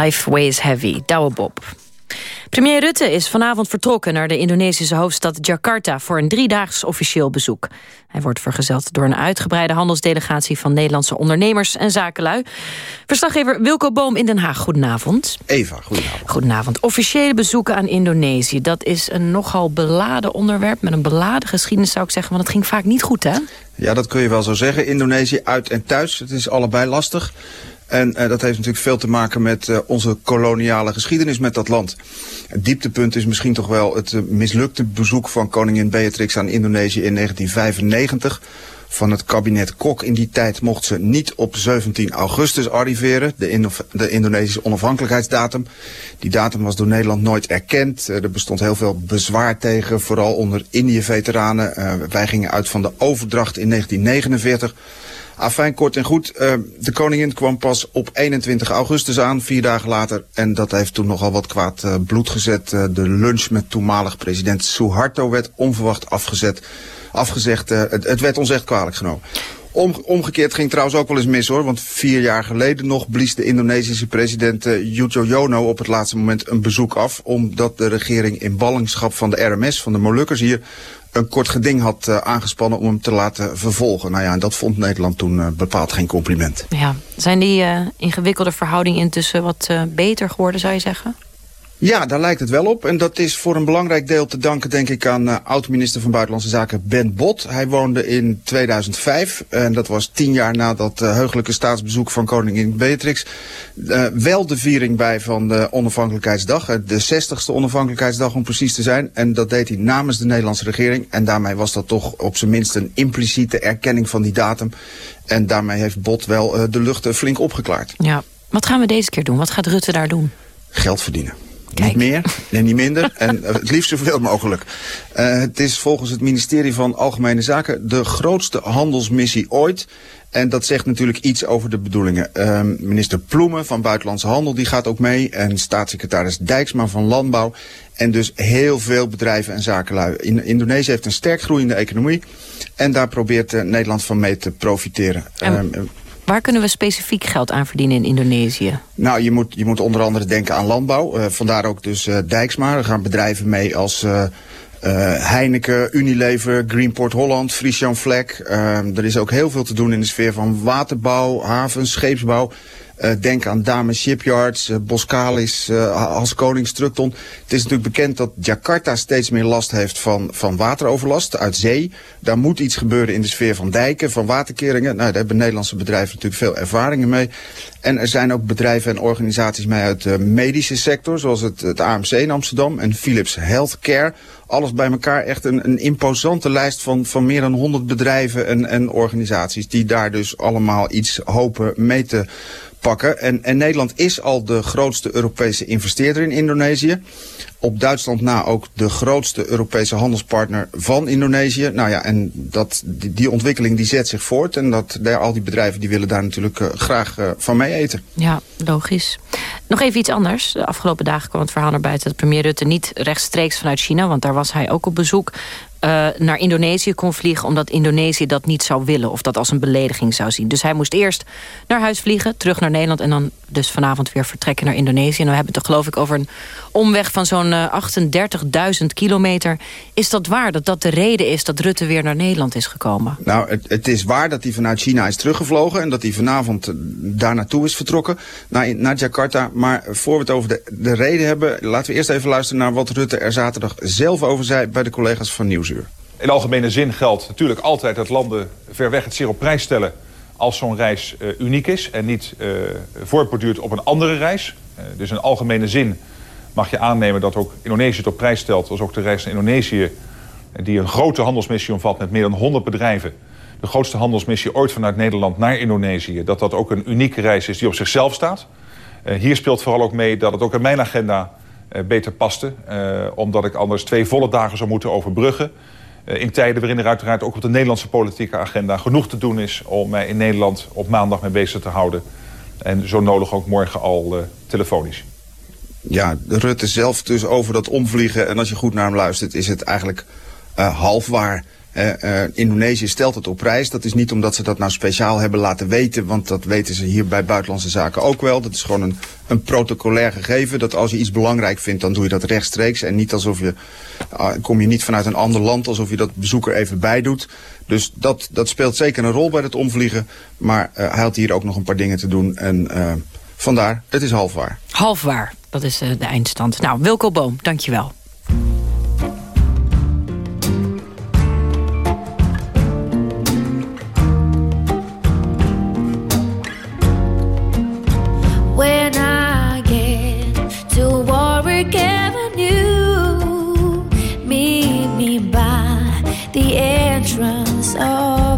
Life Weighs Heavy, Douwe Bob. Premier Rutte is vanavond vertrokken naar de Indonesische hoofdstad Jakarta voor een driedaags officieel bezoek. Hij wordt vergezeld door een uitgebreide handelsdelegatie van Nederlandse ondernemers en zakenlui. Verslaggever Wilco Boom in Den Haag, goedenavond. Eva, goedenavond. Goedenavond. Officiële bezoeken aan Indonesië, dat is een nogal beladen onderwerp met een beladen geschiedenis zou ik zeggen, want het ging vaak niet goed hè? Ja, dat kun je wel zo zeggen. Indonesië uit en thuis, het is allebei lastig. En uh, dat heeft natuurlijk veel te maken met uh, onze koloniale geschiedenis met dat land. Het dieptepunt is misschien toch wel het uh, mislukte bezoek van koningin Beatrix aan Indonesië in 1995. Van het kabinet Kok in die tijd mocht ze niet op 17 augustus arriveren, de, de Indonesische onafhankelijkheidsdatum. Die datum was door Nederland nooit erkend. er bestond heel veel bezwaar tegen, vooral onder Indië-veteranen. wij gingen uit van de overdracht in 1949. Afijn, kort en goed. Uh, de koningin kwam pas op 21 augustus aan, vier dagen later. En dat heeft toen nogal wat kwaad uh, bloed gezet. Uh, de lunch met toenmalig president Suharto werd onverwacht afgezet, afgezegd. Het, het, werd ons echt kwalijk genomen. Om, omgekeerd ging trouwens ook wel eens mis hoor. Want vier jaar geleden nog blies de Indonesische president uh, Yudhoyono op het laatste moment een bezoek af. Omdat de regering in ballingschap van de RMS, van de Molukkers hier, een kort geding had uh, aangespannen om hem te laten vervolgen. Nou ja, en dat vond Nederland toen uh, bepaald geen compliment. Ja. Zijn die uh, ingewikkelde verhoudingen intussen wat beter geworden, zou je zeggen? Ja, daar lijkt het wel op. En dat is voor een belangrijk deel te danken, denk ik, aan uh, oud-minister van Buitenlandse Zaken Ben Bot. Hij woonde in 2005, en dat was tien jaar na dat uh, heugelijke staatsbezoek van koningin Beatrix, uh, wel de viering bij van de onafhankelijkheidsdag. de 60ste onafhankelijkheidsdag om precies te zijn. En dat deed hij namens de Nederlandse regering. En daarmee was dat toch op zijn minst een impliciete erkenning van die datum. En daarmee heeft Bot wel de lucht flink opgeklaard. Ja. Wat gaan we deze keer doen? Wat gaat Rutte daar doen? Geld verdienen. Kijk. Niet meer en niet minder. En uh, het liefst zoveel mogelijk. Uh, het is volgens het ministerie van Algemene Zaken de grootste handelsmissie ooit. En dat zegt natuurlijk iets over de bedoelingen. Uh, minister Ploemen van Buitenlandse Handel die gaat ook mee. En staatssecretaris Dijksma van Landbouw. En dus heel veel bedrijven en zakenlui. In, Indonesië heeft een sterk groeiende economie. En daar probeert Nederland van mee te profiteren. En... Waar kunnen we specifiek geld aan verdienen in Indonesië? Nou, je moet, je moet onder andere denken aan landbouw. Uh, vandaar ook dus uh, Dijksma. Er gaan bedrijven mee als uh, Heineken, Unilever, Greenport Holland, Friesjan Vlek. er is ook heel veel te doen in de sfeer van waterbouw, havens, scheepsbouw. Uh, denk aan Dame Shipyards, uh, Boskalis, uh. Het is natuurlijk bekend dat Jakarta steeds meer last heeft van, van wateroverlast uit zee. Daar moet iets gebeuren in de sfeer van dijken, van waterkeringen. Nou, daar hebben Nederlandse bedrijven natuurlijk veel ervaringen mee. En er zijn ook bedrijven en organisaties mee uit de medische sector, zoals het, het AMC in Amsterdam en Philips Healthcare. Alles bij elkaar echt een, een imposante lijst van, van meer dan 100 bedrijven en, en organisaties die daar dus allemaal iets hopen mee te En, en Nederland is al de grootste Europese investeerder in Indonesië. Op Duitsland na ook de grootste Europese handelspartner van Indonesië. Nou ja, en dat, die, ontwikkeling die zet zich voort. En dat, daar, al die bedrijven die willen daar natuurlijk uh, graag uh, van mee eten. Ja, logisch. Nog even iets anders. De afgelopen dagen kwam het verhaal naar buiten dat premier Rutte niet rechtstreeks vanuit China... want daar was hij ook op bezoek, uh, naar Indonesië kon vliegen... omdat Indonesië dat niet zou willen of dat als een belediging zou zien. Dus hij moest eerst naar huis vliegen, terug naar Nederland... en dan dus vanavond weer vertrekken naar Indonesië. En we hebben het er geloof ik over een omweg van zo'n uh, 38.000 kilometer. Is dat waar, dat dat de reden is dat Rutte weer naar Nederland is gekomen? Nou, het, het is waar dat hij vanuit China is teruggevlogen... en dat hij vanavond daar naartoe is vertrokken, naar, naar Jakarta. Maar voor we het over de, de reden hebben... laten we eerst even luisteren naar wat Rutte er zaterdag zelf over zei... bij de collega's van In algemene zin geldt natuurlijk altijd dat landen ver weg het zeer op prijs stellen als zo'n reis uh, uniek is en niet uh, voortborduurt op een andere reis. Uh, dus in algemene zin mag je aannemen dat ook Indonesië het op prijs stelt... als ook de reis naar Indonesië, die een grote handelsmissie omvat met meer dan 100 bedrijven... de grootste handelsmissie ooit vanuit Nederland naar Indonesië... dat dat ook een unieke reis is die op zichzelf staat. hier speelt vooral ook mee dat het ook in mijn agenda beter paste. omdat ik anders twee volle dagen zou moeten overbruggen in tijden waarin er uiteraard ook op de Nederlandse politieke agenda genoeg te doen is om mij in Nederland op maandag mee bezig te houden. En zo nodig ook morgen al telefonisch. Ja, Rutte zelf dus over dat omvliegen. En als je goed naar hem luistert, is het eigenlijk half waar. Uh, Indonesië stelt het op prijs. Dat is niet omdat ze dat nou speciaal hebben laten weten, want dat weten ze hier bij Buitenlandse Zaken ook wel. Dat is gewoon een, een protocolair gegeven, dat als je iets belangrijk vindt, dan doe je dat rechtstreeks. En niet alsof je, uh, kom je niet vanuit een ander land, alsof je dat bezoeker even bijdoet. Dus dat, dat speelt zeker een rol bij het omvliegen. Maar uh, hij had hier ook nog een paar dingen te doen en vandaar, het is half waar. Half waar, dat is de eindstand. Nou, Wilco Boom, dankjewel.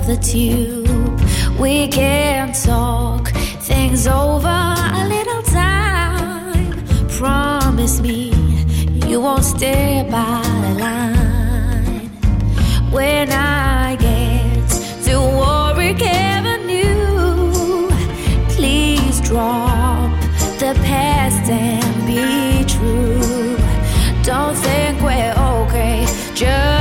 The tube. We can talk things over a little time. Promise me you won't stay by the line. When I get to Warwick Avenue, please drop the past and be true. Don't think we're okay just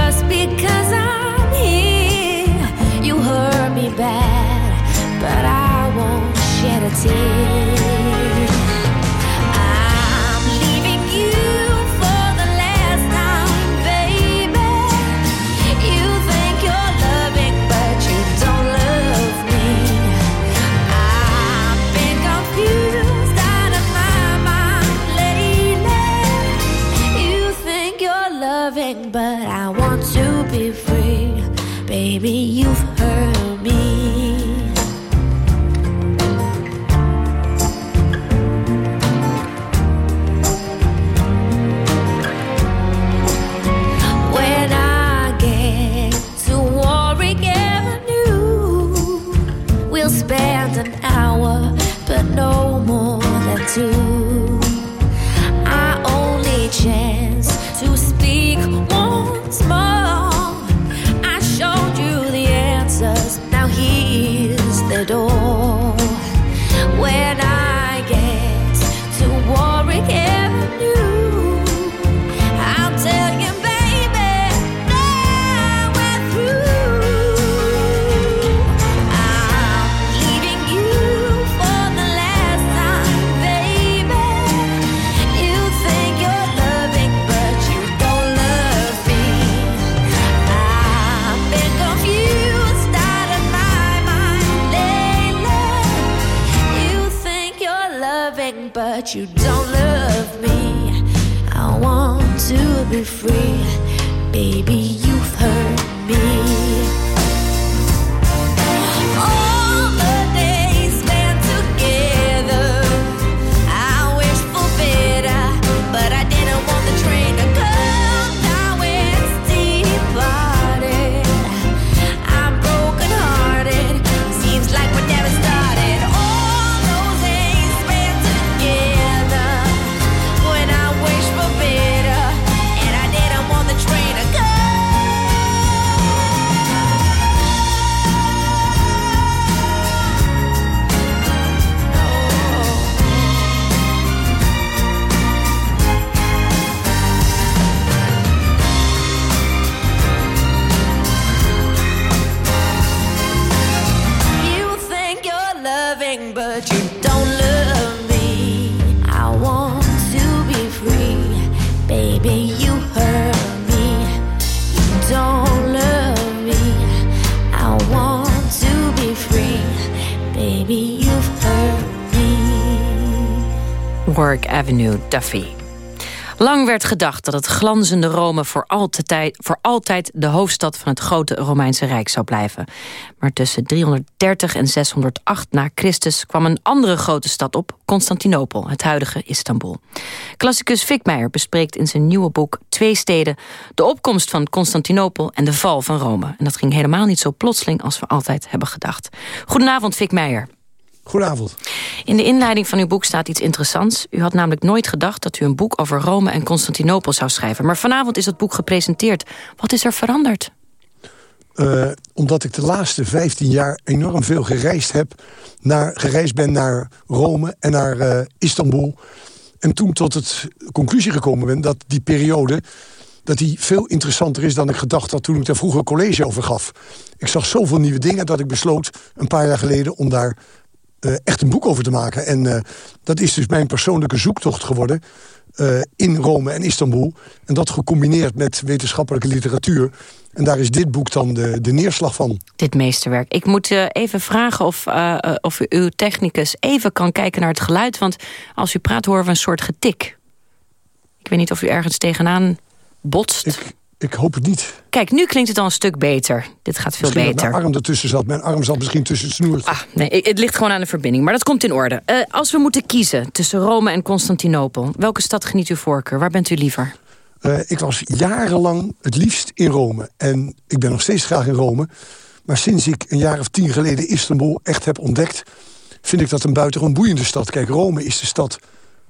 Avenue, Duffy. Lang werd gedacht dat het glanzende Rome voor altijd, voor altijd de hoofdstad van het grote Romeinse Rijk zou blijven. Maar tussen 330 en 608 na Christus kwam een andere grote stad op, Constantinopel, het huidige Istanbul. Klassicus Fikmeijer bespreekt in zijn nieuwe boek Twee steden de opkomst van Constantinopel en de val van Rome. En dat ging helemaal niet zo plotseling als we altijd hebben gedacht. Goedenavond, Fikmeijer. Goedenavond. In de inleiding van uw boek staat iets interessants. U had namelijk nooit gedacht dat u een boek over Rome en Constantinopel zou schrijven. Maar vanavond is dat boek gepresenteerd. Wat is er veranderd? Uh, omdat ik de laatste 15 jaar enorm veel gereisd heb. Naar, gereisd ben naar Rome en naar uh, Istanbul. En toen tot het conclusie gekomen ben dat die periode dat die veel interessanter is dan ik gedacht had... toen ik daar vroeger college over gaf. Ik zag zoveel nieuwe dingen dat ik besloot een paar jaar geleden... om daar eh, echt een boek over te maken. En eh, dat is dus mijn persoonlijke zoektocht geworden... eh, in Rome en Istanbul. En dat gecombineerd met wetenschappelijke literatuur. En daar is dit boek dan de, de neerslag van. Dit meesterwerk. Ik moet even vragen of, eh, of uw technicus even kan kijken naar het geluid. Want als u praat horen we een soort getik. Ik weet niet of u ergens tegenaan botst. Ik, ik hoop het niet. Kijk, nu klinkt het al een stuk beter. Dit gaat veel Misschien dat beter. mijn arm ertussen zat. Mijn arm zat misschien tussen het snoertje. Ah, nee, het ligt gewoon aan de verbinding. Maar dat komt in orde. Eh, als we moeten kiezen tussen Rome en Constantinopel... welke stad geniet uw voorkeur? Waar bent u liever? Eh, ik was jarenlang het liefst in Rome. En ik ben nog steeds graag in Rome. Maar sinds ik een jaar of tien geleden Istanbul echt heb ontdekt... vind ik dat een buitengewoon boeiende stad. Kijk, Rome is de stad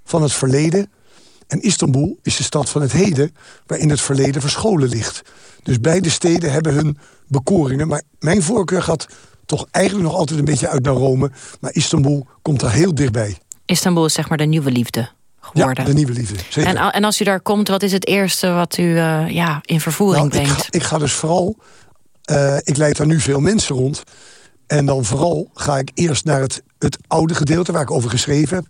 van het verleden. En Istanbul is de stad van het heden... waarin het verleden verscholen ligt. Dus beide steden hebben hun bekoringen. Maar mijn voorkeur gaat toch eigenlijk nog altijd een beetje uit naar Rome. Maar Istanbul komt daar heel dichtbij. Istanbul is zeg maar de nieuwe liefde geworden. Ja, de nieuwe liefde. Zeker. En, en als u daar komt, wat is het eerste wat u eh, ja, in vervoering Nou, ik, brengt? ga, ik ga dus vooral... eh, ik leid daar nu veel mensen rond. En dan vooral ga ik eerst naar het, het oude gedeelte... waar ik over geschreven heb.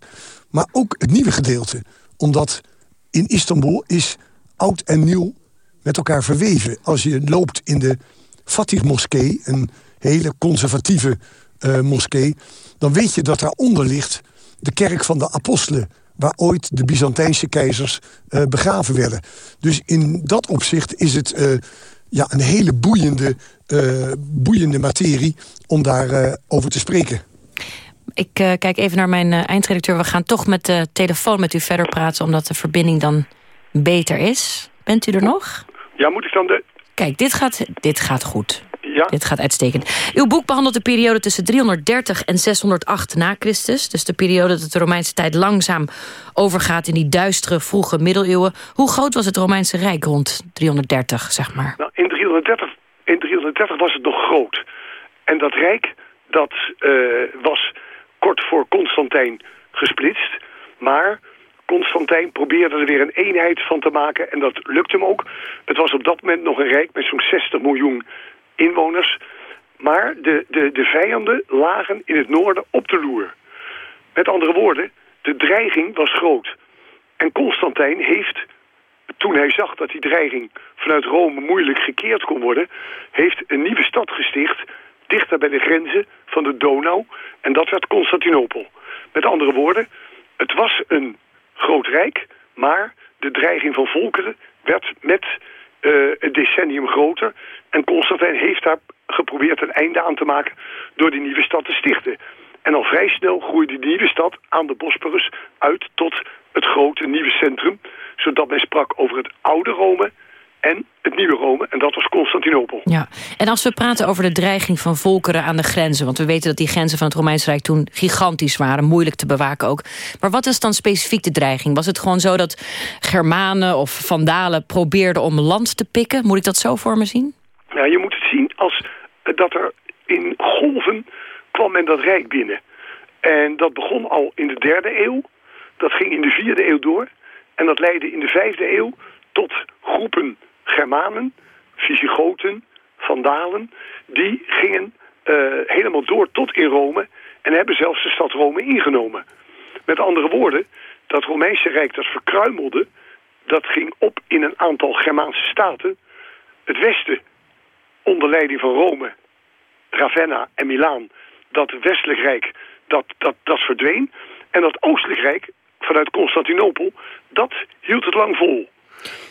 Maar ook het nieuwe gedeelte. Omdat in Istanbul is oud en nieuw met elkaar verweven. Als je loopt in de Fatih-moskee... een hele conservatieve eh, moskee... dan weet je dat daaronder ligt de kerk van de apostelen waar ooit de Byzantijnse keizers eh, begraven werden. Dus in dat opzicht is het eh, ja, een hele boeiende, boeiende materie om daarover over over te spreken. Ik eh, kijk even naar mijn eh, eindredacteur. We gaan toch met de telefoon met u verder praten... omdat de verbinding dan beter is. Bent u er nog? Ja, moet ik dan de... Kijk, dit gaat, dit gaat goed. Ja. Dit gaat uitstekend. Uw boek behandelt de periode tussen 330 en 608 na Christus. Dus de periode dat de Romeinse tijd langzaam overgaat... in die duistere vroege middeleeuwen. Hoe groot was het Romeinse Rijk rond 330, zeg maar? Nou, in 330, in 330 was het nog groot. En dat rijk, dat eh, was kort voor Constantijn gesplitst. Maar Constantijn probeerde er weer een eenheid van te maken. En dat lukte hem ook. Het was op dat moment nog een rijk met zo'n 60 miljoen inwoners. Maar de, de, de vijanden lagen in het noorden op de loer. Met andere woorden, de dreiging was groot. En Constantijn heeft, toen hij zag dat die dreiging vanuit Rome moeilijk gekeerd kon worden... heeft een nieuwe stad gesticht, dichter bij de grenzen van de Donau. En dat werd Constantinopel. Met andere woorden, het was een groot rijk, maar de dreiging van volkeren werd met eh, het decennium groter. En Constantijn heeft daar geprobeerd een einde aan te maken door die nieuwe stad te stichten. En al vrij snel groeide die nieuwe stad aan de Bosporus uit tot het grote nieuwe centrum. Zodat men sprak over het oude Rome en het nieuwe Rome. En dat was Constantinopel. Ja, en als we praten over de dreiging van volkeren aan de grenzen... want we weten dat die grenzen van het Romeins Rijk toen gigantisch waren... moeilijk te bewaken ook. Maar wat is dan specifiek de dreiging? Was het gewoon zo dat Germanen of Vandalen probeerden om land te pikken? Moet ik dat zo voor me zien? Nou, je moet het zien als eh, dat er in golven kwam men dat rijk binnen. En dat begon al in de derde eeuw. Dat ging in de vierde eeuw door. En dat leidde in de vijfde eeuw tot groepen Germanen, Visigoten, Vandalen. Die gingen eh, helemaal door tot in Rome en hebben zelfs de stad Rome ingenomen. Met andere woorden, dat Romeinse Rijk dat verkruimelde... dat ging op in een aantal Germaanse staten. Het westen onder leiding van Rome, Ravenna en Milaan, dat westelijk rijk, dat, dat, dat verdween. En dat oostelijk rijk, vanuit Constantinopel, dat hield het lang vol.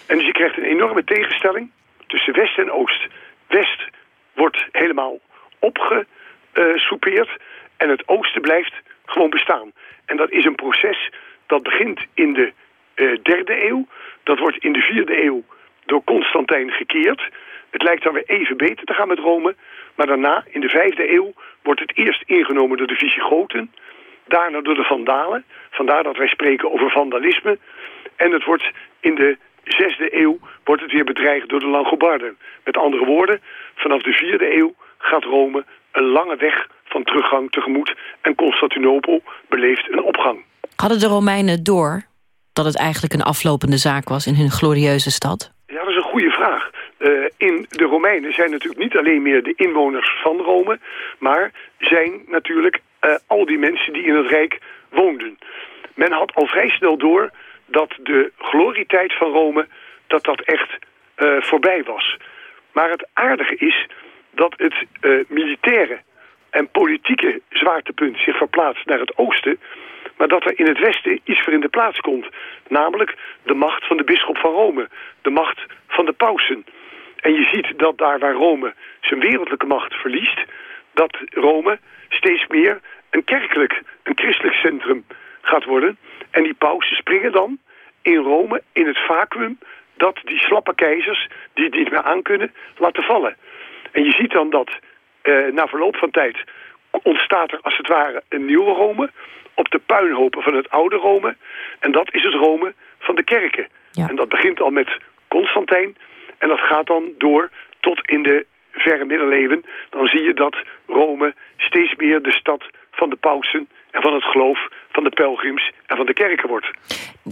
En dus je krijgt een enorme tegenstelling tussen west en oost. West wordt helemaal opgesoupeerd en het oosten blijft gewoon bestaan. En dat is een proces dat begint in de eh, derde eeuw. Dat wordt in de vierde eeuw door Constantijn gekeerd. Het lijkt dan weer even beter te gaan met Rome. Maar daarna, in de vijfde eeuw, wordt het eerst ingenomen door de Visigoten. Daarna door de Vandalen. Vandaar dat wij spreken over vandalisme. En het wordt in de zesde eeuw wordt het weer bedreigd door de Langobarden. Met andere woorden, vanaf de vierde eeuw gaat Rome een lange weg van teruggang tegemoet. En Constantinopel beleeft een opgang. Hadden de Romeinen door dat het eigenlijk een aflopende zaak was in hun glorieuze stad? Ja, dat is een vraag. Eh, in de Romeinen zijn natuurlijk niet alleen meer de inwoners van Rome... maar zijn natuurlijk eh, al die mensen die in het Rijk woonden. Men had al vrij snel door dat de glorietijd van Rome... dat dat echt eh, voorbij was. Maar het aardige is dat het eh, militaire en politieke zwaartepunt zich verplaatst naar het oosten... maar dat er in het westen iets voor in de plaats komt. Namelijk de macht van de bisschop van Rome, de macht van de pausen. En je ziet dat daar waar Rome zijn wereldlijke macht verliest... dat Rome steeds meer een kerkelijk, een christelijk centrum gaat worden. En die pausen springen dan in Rome in het vacuüm... dat die slappe keizers, die het niet meer aankunnen, laten vallen. En je ziet dan dat eh, na verloop van tijd ontstaat er als het ware een nieuwe Rome... op de puinhopen van het oude Rome. En dat is het Rome van de kerken. En dat begint al met Constantijn. En dat gaat dan door tot in de verre middeleeuwen. Dan zie je dat Rome steeds meer de stad van de pausen... en van het geloof, van de pelgrims en van de kerken wordt.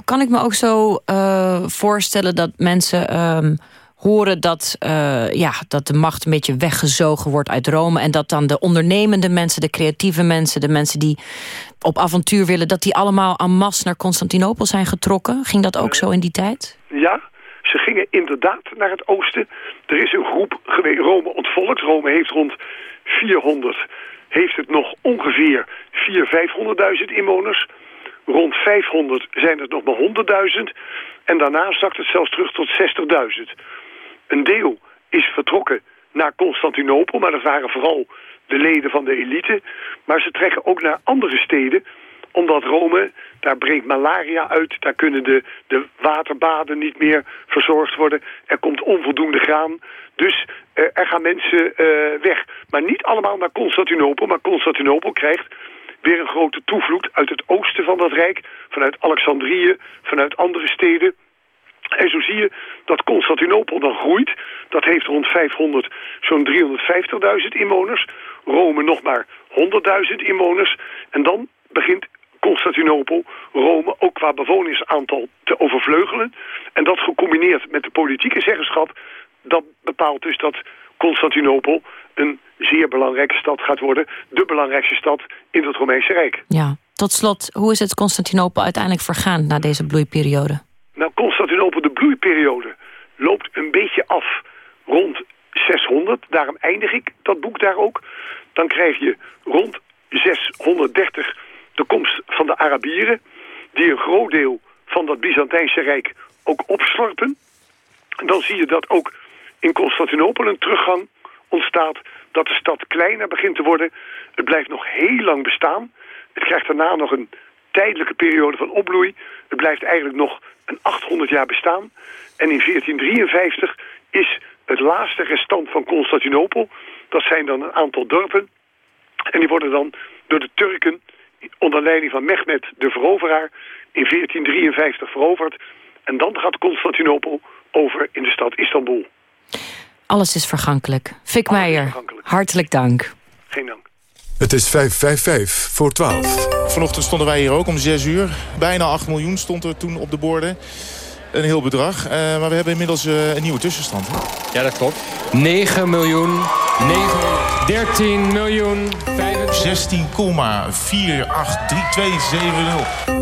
Kan ik me ook zo eh, voorstellen dat mensen ehm, horen dat, eh, ja, dat de macht een beetje weggezogen wordt uit Rome... en dat dan de ondernemende mensen, de creatieve mensen... de mensen die op avontuur willen... dat die allemaal en masse naar Constantinopel zijn getrokken? Ging dat ook zo in die tijd? Ja, ze gingen inderdaad naar het oosten. Er is een groep geweest, Rome ontvolkt. Rome heeft rond 400, heeft het nog ongeveer 400, 500.000 inwoners. Rond 500 zijn het nog maar 100.000. En daarna zakt het zelfs terug tot 60.000. Een deel is vertrokken naar Constantinopel, maar dat waren vooral de leden van de elite. Maar ze trekken ook naar andere steden, omdat Rome, daar breekt malaria uit, daar kunnen de, de waterbaden niet meer verzorgd worden. Er komt onvoldoende graan, dus er gaan mensen eh, weg. Maar niet allemaal naar Constantinopel, maar Constantinopel krijgt weer een grote toevloed uit het oosten van dat rijk, vanuit Alexandrië, vanuit andere steden. En zo zie je dat Constantinopel dan groeit. Dat heeft rond 500 zo'n 350.000 inwoners. Rome nog maar 100.000 inwoners. En dan begint Constantinopel Rome ook qua bewonersaantal te overvleugelen. En dat gecombineerd met de politieke zeggenschap... dat bepaalt dus dat Constantinopel een zeer belangrijke stad gaat worden. De belangrijkste stad in het Romeinse Rijk. Ja. Tot slot, hoe is het Constantinopel uiteindelijk vergaan na deze bloeiperiode? Nou, Constantinopel, de bloeiperiode, loopt een beetje af rond 600. Daarom eindig ik dat boek daar ook. Dan krijg je rond 630 de komst van de Arabieren... die een groot deel van dat Byzantijnse Rijk ook opslorpen. En dan zie je dat ook in Constantinopel een teruggang ontstaat... dat de stad kleiner begint te worden. Het blijft nog heel lang bestaan. Het krijgt daarna nog een tijdelijke periode van opbloei. Het blijft eigenlijk nog een 800 jaar bestaan. En in 1453 is het laatste restant van Constantinopel. Dat zijn dan een aantal dorpen. En die worden dan door de Turken onder leiding van Mehmed de veroveraar in 1453 veroverd. En dan gaat Constantinopel over in de stad Istanbul. Alles is vergankelijk. Fik Meijer, hartelijk dank. Geen dank. Het is 555 voor 12. Vanochtend stonden wij hier ook om 6 uur. Bijna 8 miljoen stond er toen op de borden. Een heel bedrag. Eh, maar we hebben inmiddels eh, een nieuwe tussenstand. Hè? Ja, dat klopt. 9 miljoen, 913 miljoen, 16,4837270.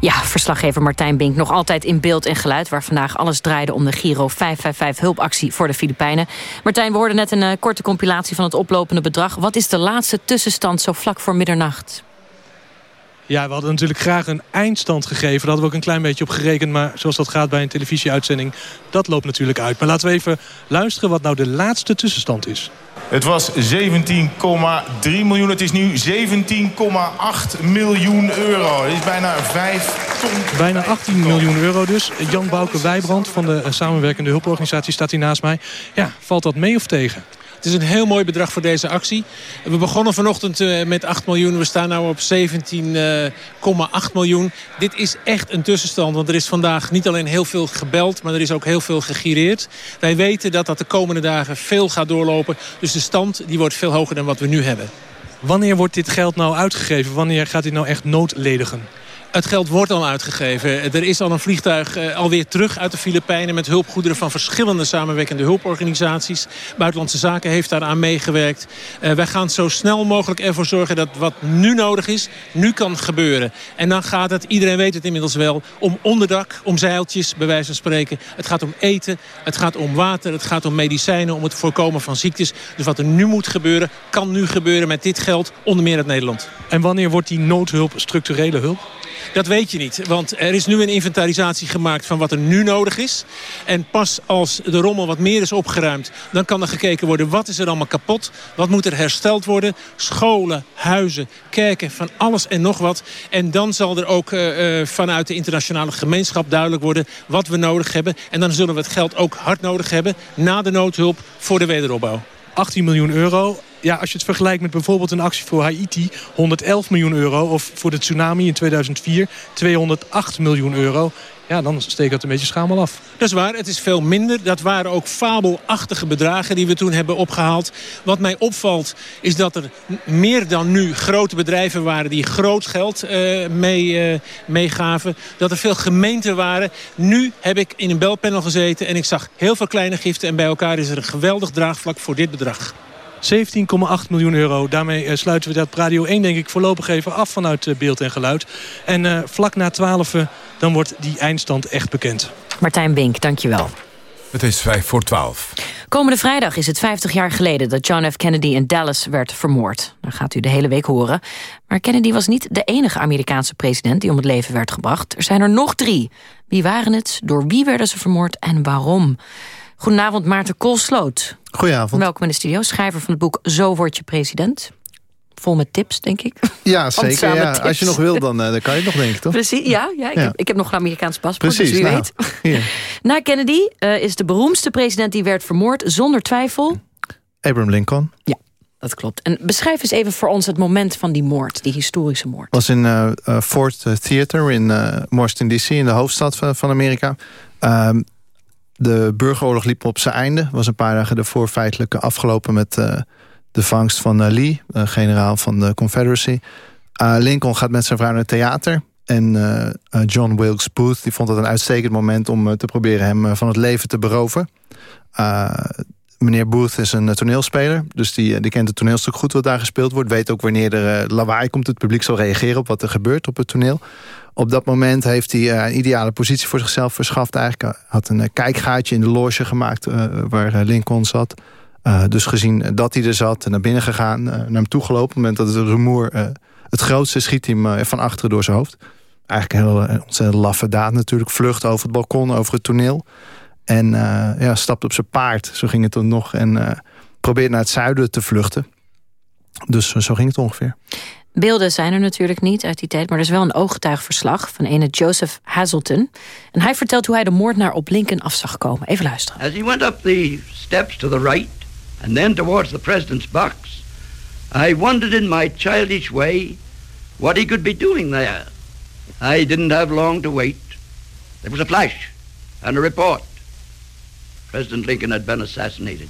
Ja, verslaggever Martijn Bink nog altijd in beeld en geluid... waar vandaag alles draaide om de Giro 555 hulpactie voor de Filipijnen. Martijn, we hoorden net een eh, korte compilatie van het oplopende bedrag. Wat is de laatste tussenstand zo vlak voor middernacht? Ja, we hadden natuurlijk graag een eindstand gegeven. Daar hadden we ook een klein beetje op gerekend. Maar zoals dat gaat bij een televisieuitzending, dat loopt natuurlijk uit. Maar laten we even luisteren wat nou de laatste tussenstand is. Het was 17,3 miljoen. Het is nu 17,8 miljoen euro. Dat is bijna 5 ton. Bijna 18 miljoen euro dus. Jan Bouke Wijbrand van de eh, samenwerkende hulporganisatie staat hier naast mij. Ja, valt dat mee of tegen? Het is een heel mooi bedrag voor deze actie. We begonnen vanochtend eh, met 8 miljoen. We staan nu op 17,8 miljoen. Dit is echt een tussenstand. Want er is vandaag niet alleen heel veel gebeld... maar er is ook heel veel gegireerd. Wij weten dat dat de komende dagen veel gaat doorlopen. Dus de stand die wordt veel hoger dan wat we nu hebben. Wanneer wordt dit geld nou uitgegeven? Wanneer gaat dit nou echt noodledigen? Het geld wordt al uitgegeven. Er is al een vliegtuig uh, alweer terug uit de Filipijnen... met hulpgoederen van verschillende samenwerkende hulporganisaties. Buitenlandse Zaken heeft daaraan meegewerkt. Uh, wij gaan zo snel mogelijk ervoor zorgen dat wat nu nodig is... nu kan gebeuren. En dan gaat het, iedereen weet het inmiddels wel... om onderdak, om zeiltjes, bij wijze van spreken. Het gaat om eten, het gaat om water, het gaat om medicijnen... om het voorkomen van ziektes. Dus wat er nu moet gebeuren, kan nu gebeuren met dit geld... onder meer uit Nederland. En wanneer wordt die noodhulp structurele hulp? Dat weet je niet, want er is nu een inventarisatie gemaakt van wat er nu nodig is. En pas als de rommel wat meer is opgeruimd, dan kan er gekeken worden wat is er allemaal kapot. Wat moet er hersteld worden? Scholen, huizen, kerken, van alles en nog wat. En dan zal er ook uh, vanuit de internationale gemeenschap duidelijk worden wat we nodig hebben. En dan zullen we het geld ook hard nodig hebben na de noodhulp voor de wederopbouw. 18 miljoen euro ja, als je het vergelijkt met bijvoorbeeld een actie voor Haiti... 111 miljoen euro. Of voor de tsunami in 2004 208 miljoen euro. Ja, dan steekt dat een beetje schamel af. Dat is waar, het is veel minder. Dat waren ook fabelachtige bedragen die we toen hebben opgehaald. Wat mij opvalt is dat er meer dan nu grote bedrijven waren... die groot geld uh, mee, uh, meegaven. Dat er veel gemeenten waren. Nu heb ik in een belpanel gezeten en ik zag heel veel kleine giften... en bij elkaar is er een geweldig draagvlak voor dit bedrag. 17,8 miljoen euro. Daarmee uh, sluiten we dat Radio 1 denk ik voorlopig even af vanuit uh, beeld en geluid. En uh, vlak na 12 dan wordt die eindstand echt bekend. Martijn Bink, dankjewel. Het is 5 voor 12. Komende vrijdag is het 50 jaar geleden dat John F. Kennedy in Dallas werd vermoord. Dat gaat u de hele week horen. Maar Kennedy was niet de enige Amerikaanse president die om het leven werd gebracht. Er zijn er nog drie. Wie waren het? Door wie werden ze vermoord en waarom? Goedenavond, Maarten Koolsloot. Goedenavond. Welkom in de studio, schrijver van het boek Zo word je president. Vol met tips, denk ik. Ja, zeker. Ja. Als je nog wil, dan, uh, dan kan je het nog denken, toch? Precies, ja. ja, ik, Ja. Heb, ik heb nog een Amerikaans paspoort, Precies, dus wie nou, weet. Na Kennedy eh, is de beroemdste president die werd vermoord, zonder twijfel. Abraham Lincoln. Ja, dat klopt. En beschrijf eens even voor ons het moment van die moord, die historische moord. was in eh eh, Ford Theater in eh, Washington D.C., in de hoofdstad van, van Amerika. Ehm, de burgeroorlog liep op zijn einde. Was een paar dagen daarvoor feitelijk afgelopen met eh, de vangst van eh, Lee, eh, generaal van de Confederacy. Lincoln gaat met zijn vrouw naar het theater. En John Wilkes Booth die vond het een uitstekend moment om te proberen hem van het leven te beroven. Meneer Booth is een toneelspeler, dus die, die kent het toneelstuk goed wat daar gespeeld wordt. Weet ook wanneer er lawaai komt, het publiek zal reageren op wat er gebeurt op het toneel. Op dat moment heeft hij eh, een ideale positie voor zichzelf verschaft. Eigenlijk Hij had een eh, kijkgaatje in de loge gemaakt eh, waar eh, Lincoln zat. Eh, dus gezien dat hij er zat naar binnen gegaan, eh, naar hem toegelopen. Op het moment dat het rumoer eh, het grootste schiet hem eh, van achteren door zijn hoofd. Eigenlijk een hele ontzettend laffe daad natuurlijk. Vlucht over het balkon, over het toneel. En eh, ja, stapt op zijn paard, zo ging het dan nog. En eh probeert naar het zuiden te vluchten. Dus zo ging het ongeveer. Beelden zijn er natuurlijk niet uit die tijd... maar er is wel een ooggetuigverslag van ene Joseph Hazelton. En hij vertelt hoe hij de moordenaar op Lincoln af zag komen. Even luisteren. As he went up the steps to the right and then towards the president's box, I wondered in my childish way what he could be doing there. I didn't have long to wait. There was a flash and a report. President Lincoln had been assassinated.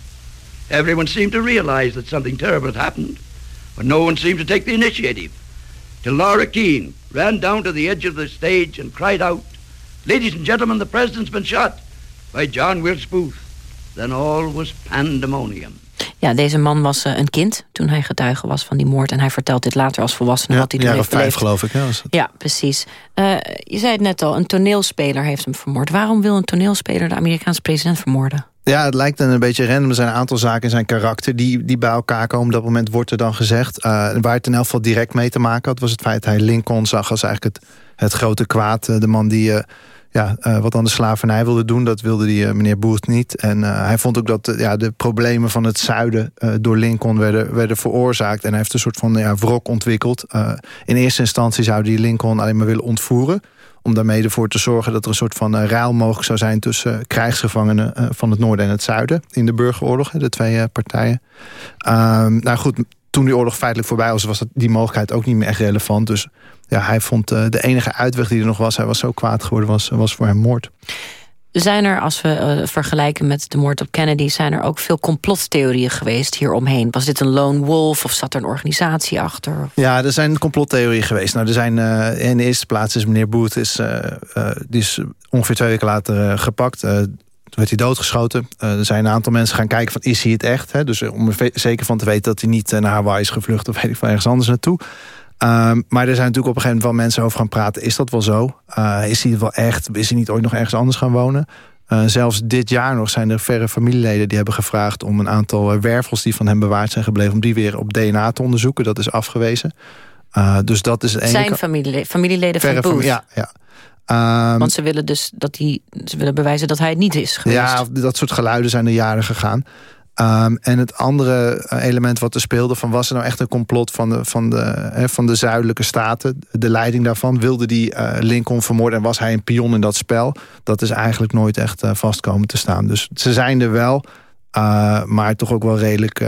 Everyone seemed to realize that something terrible had happened, but no one seemed to take the initiative. Till Laura Keene ran down to the edge of the stage and cried out, Ladies and gentlemen, the president's been shot by John Wilkes Booth. Then all was pandemonium. Ja, deze man was eh, een kind toen hij getuige was van die moord. En hij vertelt dit later als volwassene wat hij toen jaar of heeft vijf beleefd. geloof ik. Ja, was het. Ja, precies. Eh, je zei het net al, een toneelspeler heeft hem vermoord. Waarom wil een toneelspeler de Amerikaanse president vermoorden? Ja, het lijkt dan een beetje random. Er zijn een aantal zaken in zijn karakter die, die bij elkaar komen. Op dat moment wordt er dan gezegd. Uh, waar het in elk geval direct mee te maken had... was het feit dat hij Lincoln zag als eigenlijk het, het grote kwaad. Uh, de man die uh, ja, wat aan de slavernij wilde doen. Dat wilde die, meneer Booth niet. En hij vond ook dat ja, de problemen van het zuiden... door Lincoln werden, werden veroorzaakt. En hij heeft een soort van ja, wrok ontwikkeld. in eerste instantie zou hij Lincoln alleen maar willen ontvoeren om daarmee ervoor te zorgen dat er een soort van uh, ruil mogelijk zou zijn... tussen uh, krijgsgevangenen uh, van het noorden en het zuiden in de burgeroorlog, de twee partijen. nou goed, toen die oorlog feitelijk voorbij was, was die mogelijkheid ook niet meer echt relevant. Dus ja, hij vond de enige uitweg die er nog was, hij was zo kwaad geworden, was, was voor hem moord. Zijn er, als we eh, vergelijken met de moord op Kennedy... zijn er ook veel complottheorieën geweest hieromheen? Was dit een lone wolf of zat er een organisatie achter? Ja, er zijn complottheorieën geweest. Nou, er zijn eh, in de eerste plaats is meneer Booth... Is, eh, die is ongeveer twee weken later gepakt. Toen werd hij doodgeschoten. Er zijn een aantal mensen gaan kijken van is hij het echt? Hè? Dus om er zeker van te weten dat hij niet naar Hawaii is gevlucht... of weet ik van ergens anders naartoe. Ehm, maar er zijn natuurlijk op een gegeven moment wel mensen over gaan praten. Is dat wel zo? Eh, is hij wel echt? Is hij niet ooit nog ergens anders gaan wonen? Eh, zelfs dit jaar nog zijn er verre familieleden die hebben gevraagd... om een aantal eh, wervels die van hem bewaard zijn gebleven... om die weer op DNA te onderzoeken. Dat is afgewezen. Dus dat is de ene Zijn familiele, familieleden van verre Booth? fami- Ja, ja. Ehm, Want ze willen dus dat hij, ze willen bewijzen dat hij het niet is geweest. ja, dat soort geluiden zijn er jaren gegaan. Ehm, en het andere eh, element wat er speelde... van was er nou echt een complot van de, van de, van de zuidelijke staten... de leiding daarvan, wilde die eh, Lincoln vermoorden... en was hij een pion in dat spel? Dat is eigenlijk nooit echt eh, vastkomen te staan. Dus ze zijn er wel, maar toch ook wel redelijk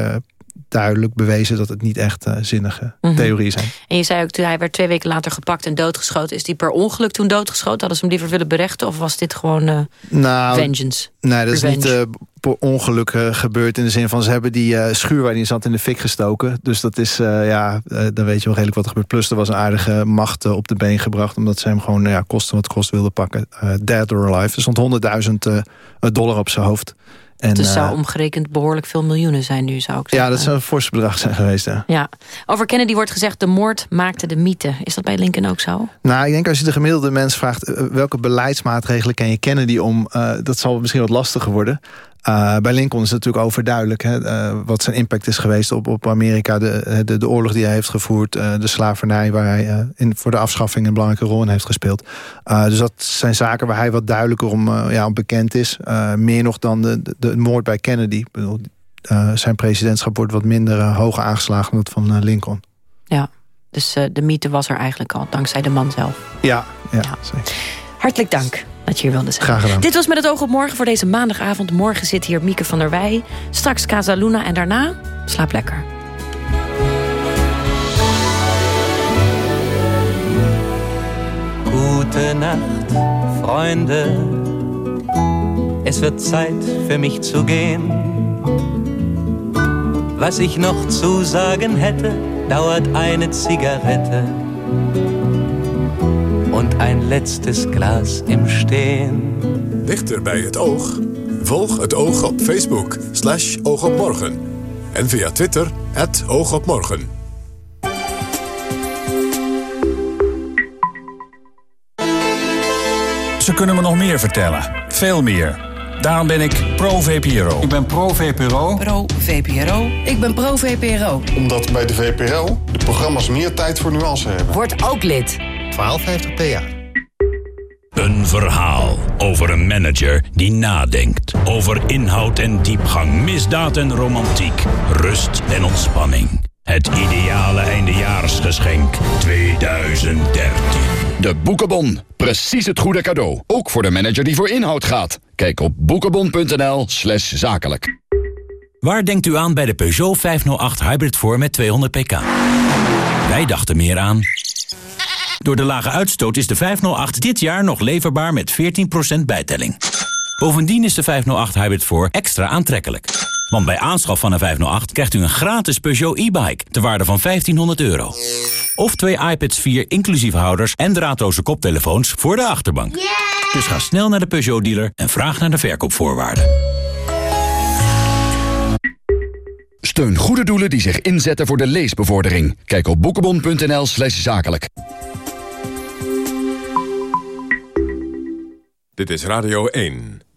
duidelijk bewezen... dat het niet echt eh, zinnige Mhm. theorieën zijn. En je zei ook, toen hij werd twee weken later gepakt en doodgeschoten... is hij per ongeluk toen doodgeschoten? Hadden ze hem liever willen berechten? Of was dit gewoon eh, Nou, vengeance? Nee, dat is niet eh, per ongeluk gebeurd. In de zin van, ze hebben die schuur waar die in zat in de fik gestoken. Dus dat is, ja, dan weet je wel redelijk wat er gebeurt. Plus er was een aardige macht op de been gebracht. Omdat ze hem gewoon, ja, kosten wat kost wilden pakken. Dead or alive. Er stond 100.000 eh, dollar op zijn hoofd. En, dus zou eh, omgerekend behoorlijk veel miljoenen zijn nu, zou ik zeggen. ja, dat zou een forse bedrag zijn geweest, ja. Ja. Over Kennedy wordt gezegd, de moord maakte de mythe. Is dat bij Lincoln ook zo? Nou, ik denk als je de gemiddelde mens vraagt... eh, welke beleidsmaatregelen ken je Kennedy om... eh, dat zal misschien wat lastiger worden. Eh, bij Lincoln is het natuurlijk overduidelijk... Hè, eh, wat zijn impact is geweest op, op Amerika. De, de, de oorlog die hij heeft gevoerd. eh, de slavernij waar hij eh, in, voor de afschaffing een belangrijke rol in heeft gespeeld. Eh, dus dat zijn zaken waar hij wat duidelijker om, eh, ja, om bekend is. Eh, meer nog dan de, de, de moord bij Kennedy. Ik bedoel, eh, zijn presidentschap wordt wat minder eh, hoog aangeslagen dan dat van eh, Lincoln. Ja. Dus eh, de mythe was er eigenlijk al, dankzij de man zelf. Ja, ja, zeker. Hartelijk dank dat je hier wilde zijn. Graag gedaan. Dit was Met het oog op morgen voor deze maandagavond. Morgen zit hier Mieke van der Wij. Straks Casa Luna en daarna slaap lekker. Gute Nacht, Freunde. Es wird Zeit für mich zu gehen. Was ich noch zu sagen hätte, dauert eine Zigarette ein letztes Glas im Stehen. Dichter bij het oog? Volg het oog op Facebook, slash oogopmorgen. En via Twitter, het oogopmorgen. Ze kunnen me nog meer vertellen. Veel meer. Daarom ben ik pro-VPRO. Ik ben pro-VPRO. Pro-VPRO. Ik ben pro-VPRO. Omdat bij de VPRO de programma's meer tijd voor nuance hebben. Word ook lid. 1250 PA. Een verhaal over een manager die nadenkt. Over inhoud en diepgang, misdaad en romantiek, rust en ontspanning. Het ideale eindejaarsgeschenk 2013. De Boekenbon. Precies het goede cadeau. Ook voor de manager die voor inhoud gaat. Kijk op boekenbon.nl slash zakelijk. Waar denkt u aan bij de Peugeot 508 Hybrid voor met 200 pk? Wij dachten meer aan... Door de lage uitstoot is de 508 dit jaar nog leverbaar met 14% bijtelling. Bovendien is de 508 Hybrid voor extra aantrekkelijk. Want bij aanschaf van een 508 krijgt u een gratis Peugeot e-bike... ter waarde van 1500 euro. Of twee iPads 4 inclusief houders en draadloze koptelefoons voor de achterbank. Dus ga snel naar de Peugeot-dealer en vraag naar de verkoopvoorwaarden. Steun goede doelen die zich inzetten voor de leesbevordering. Kijk op boekenbon.nl slash zakelijk. Dit is Radio 1.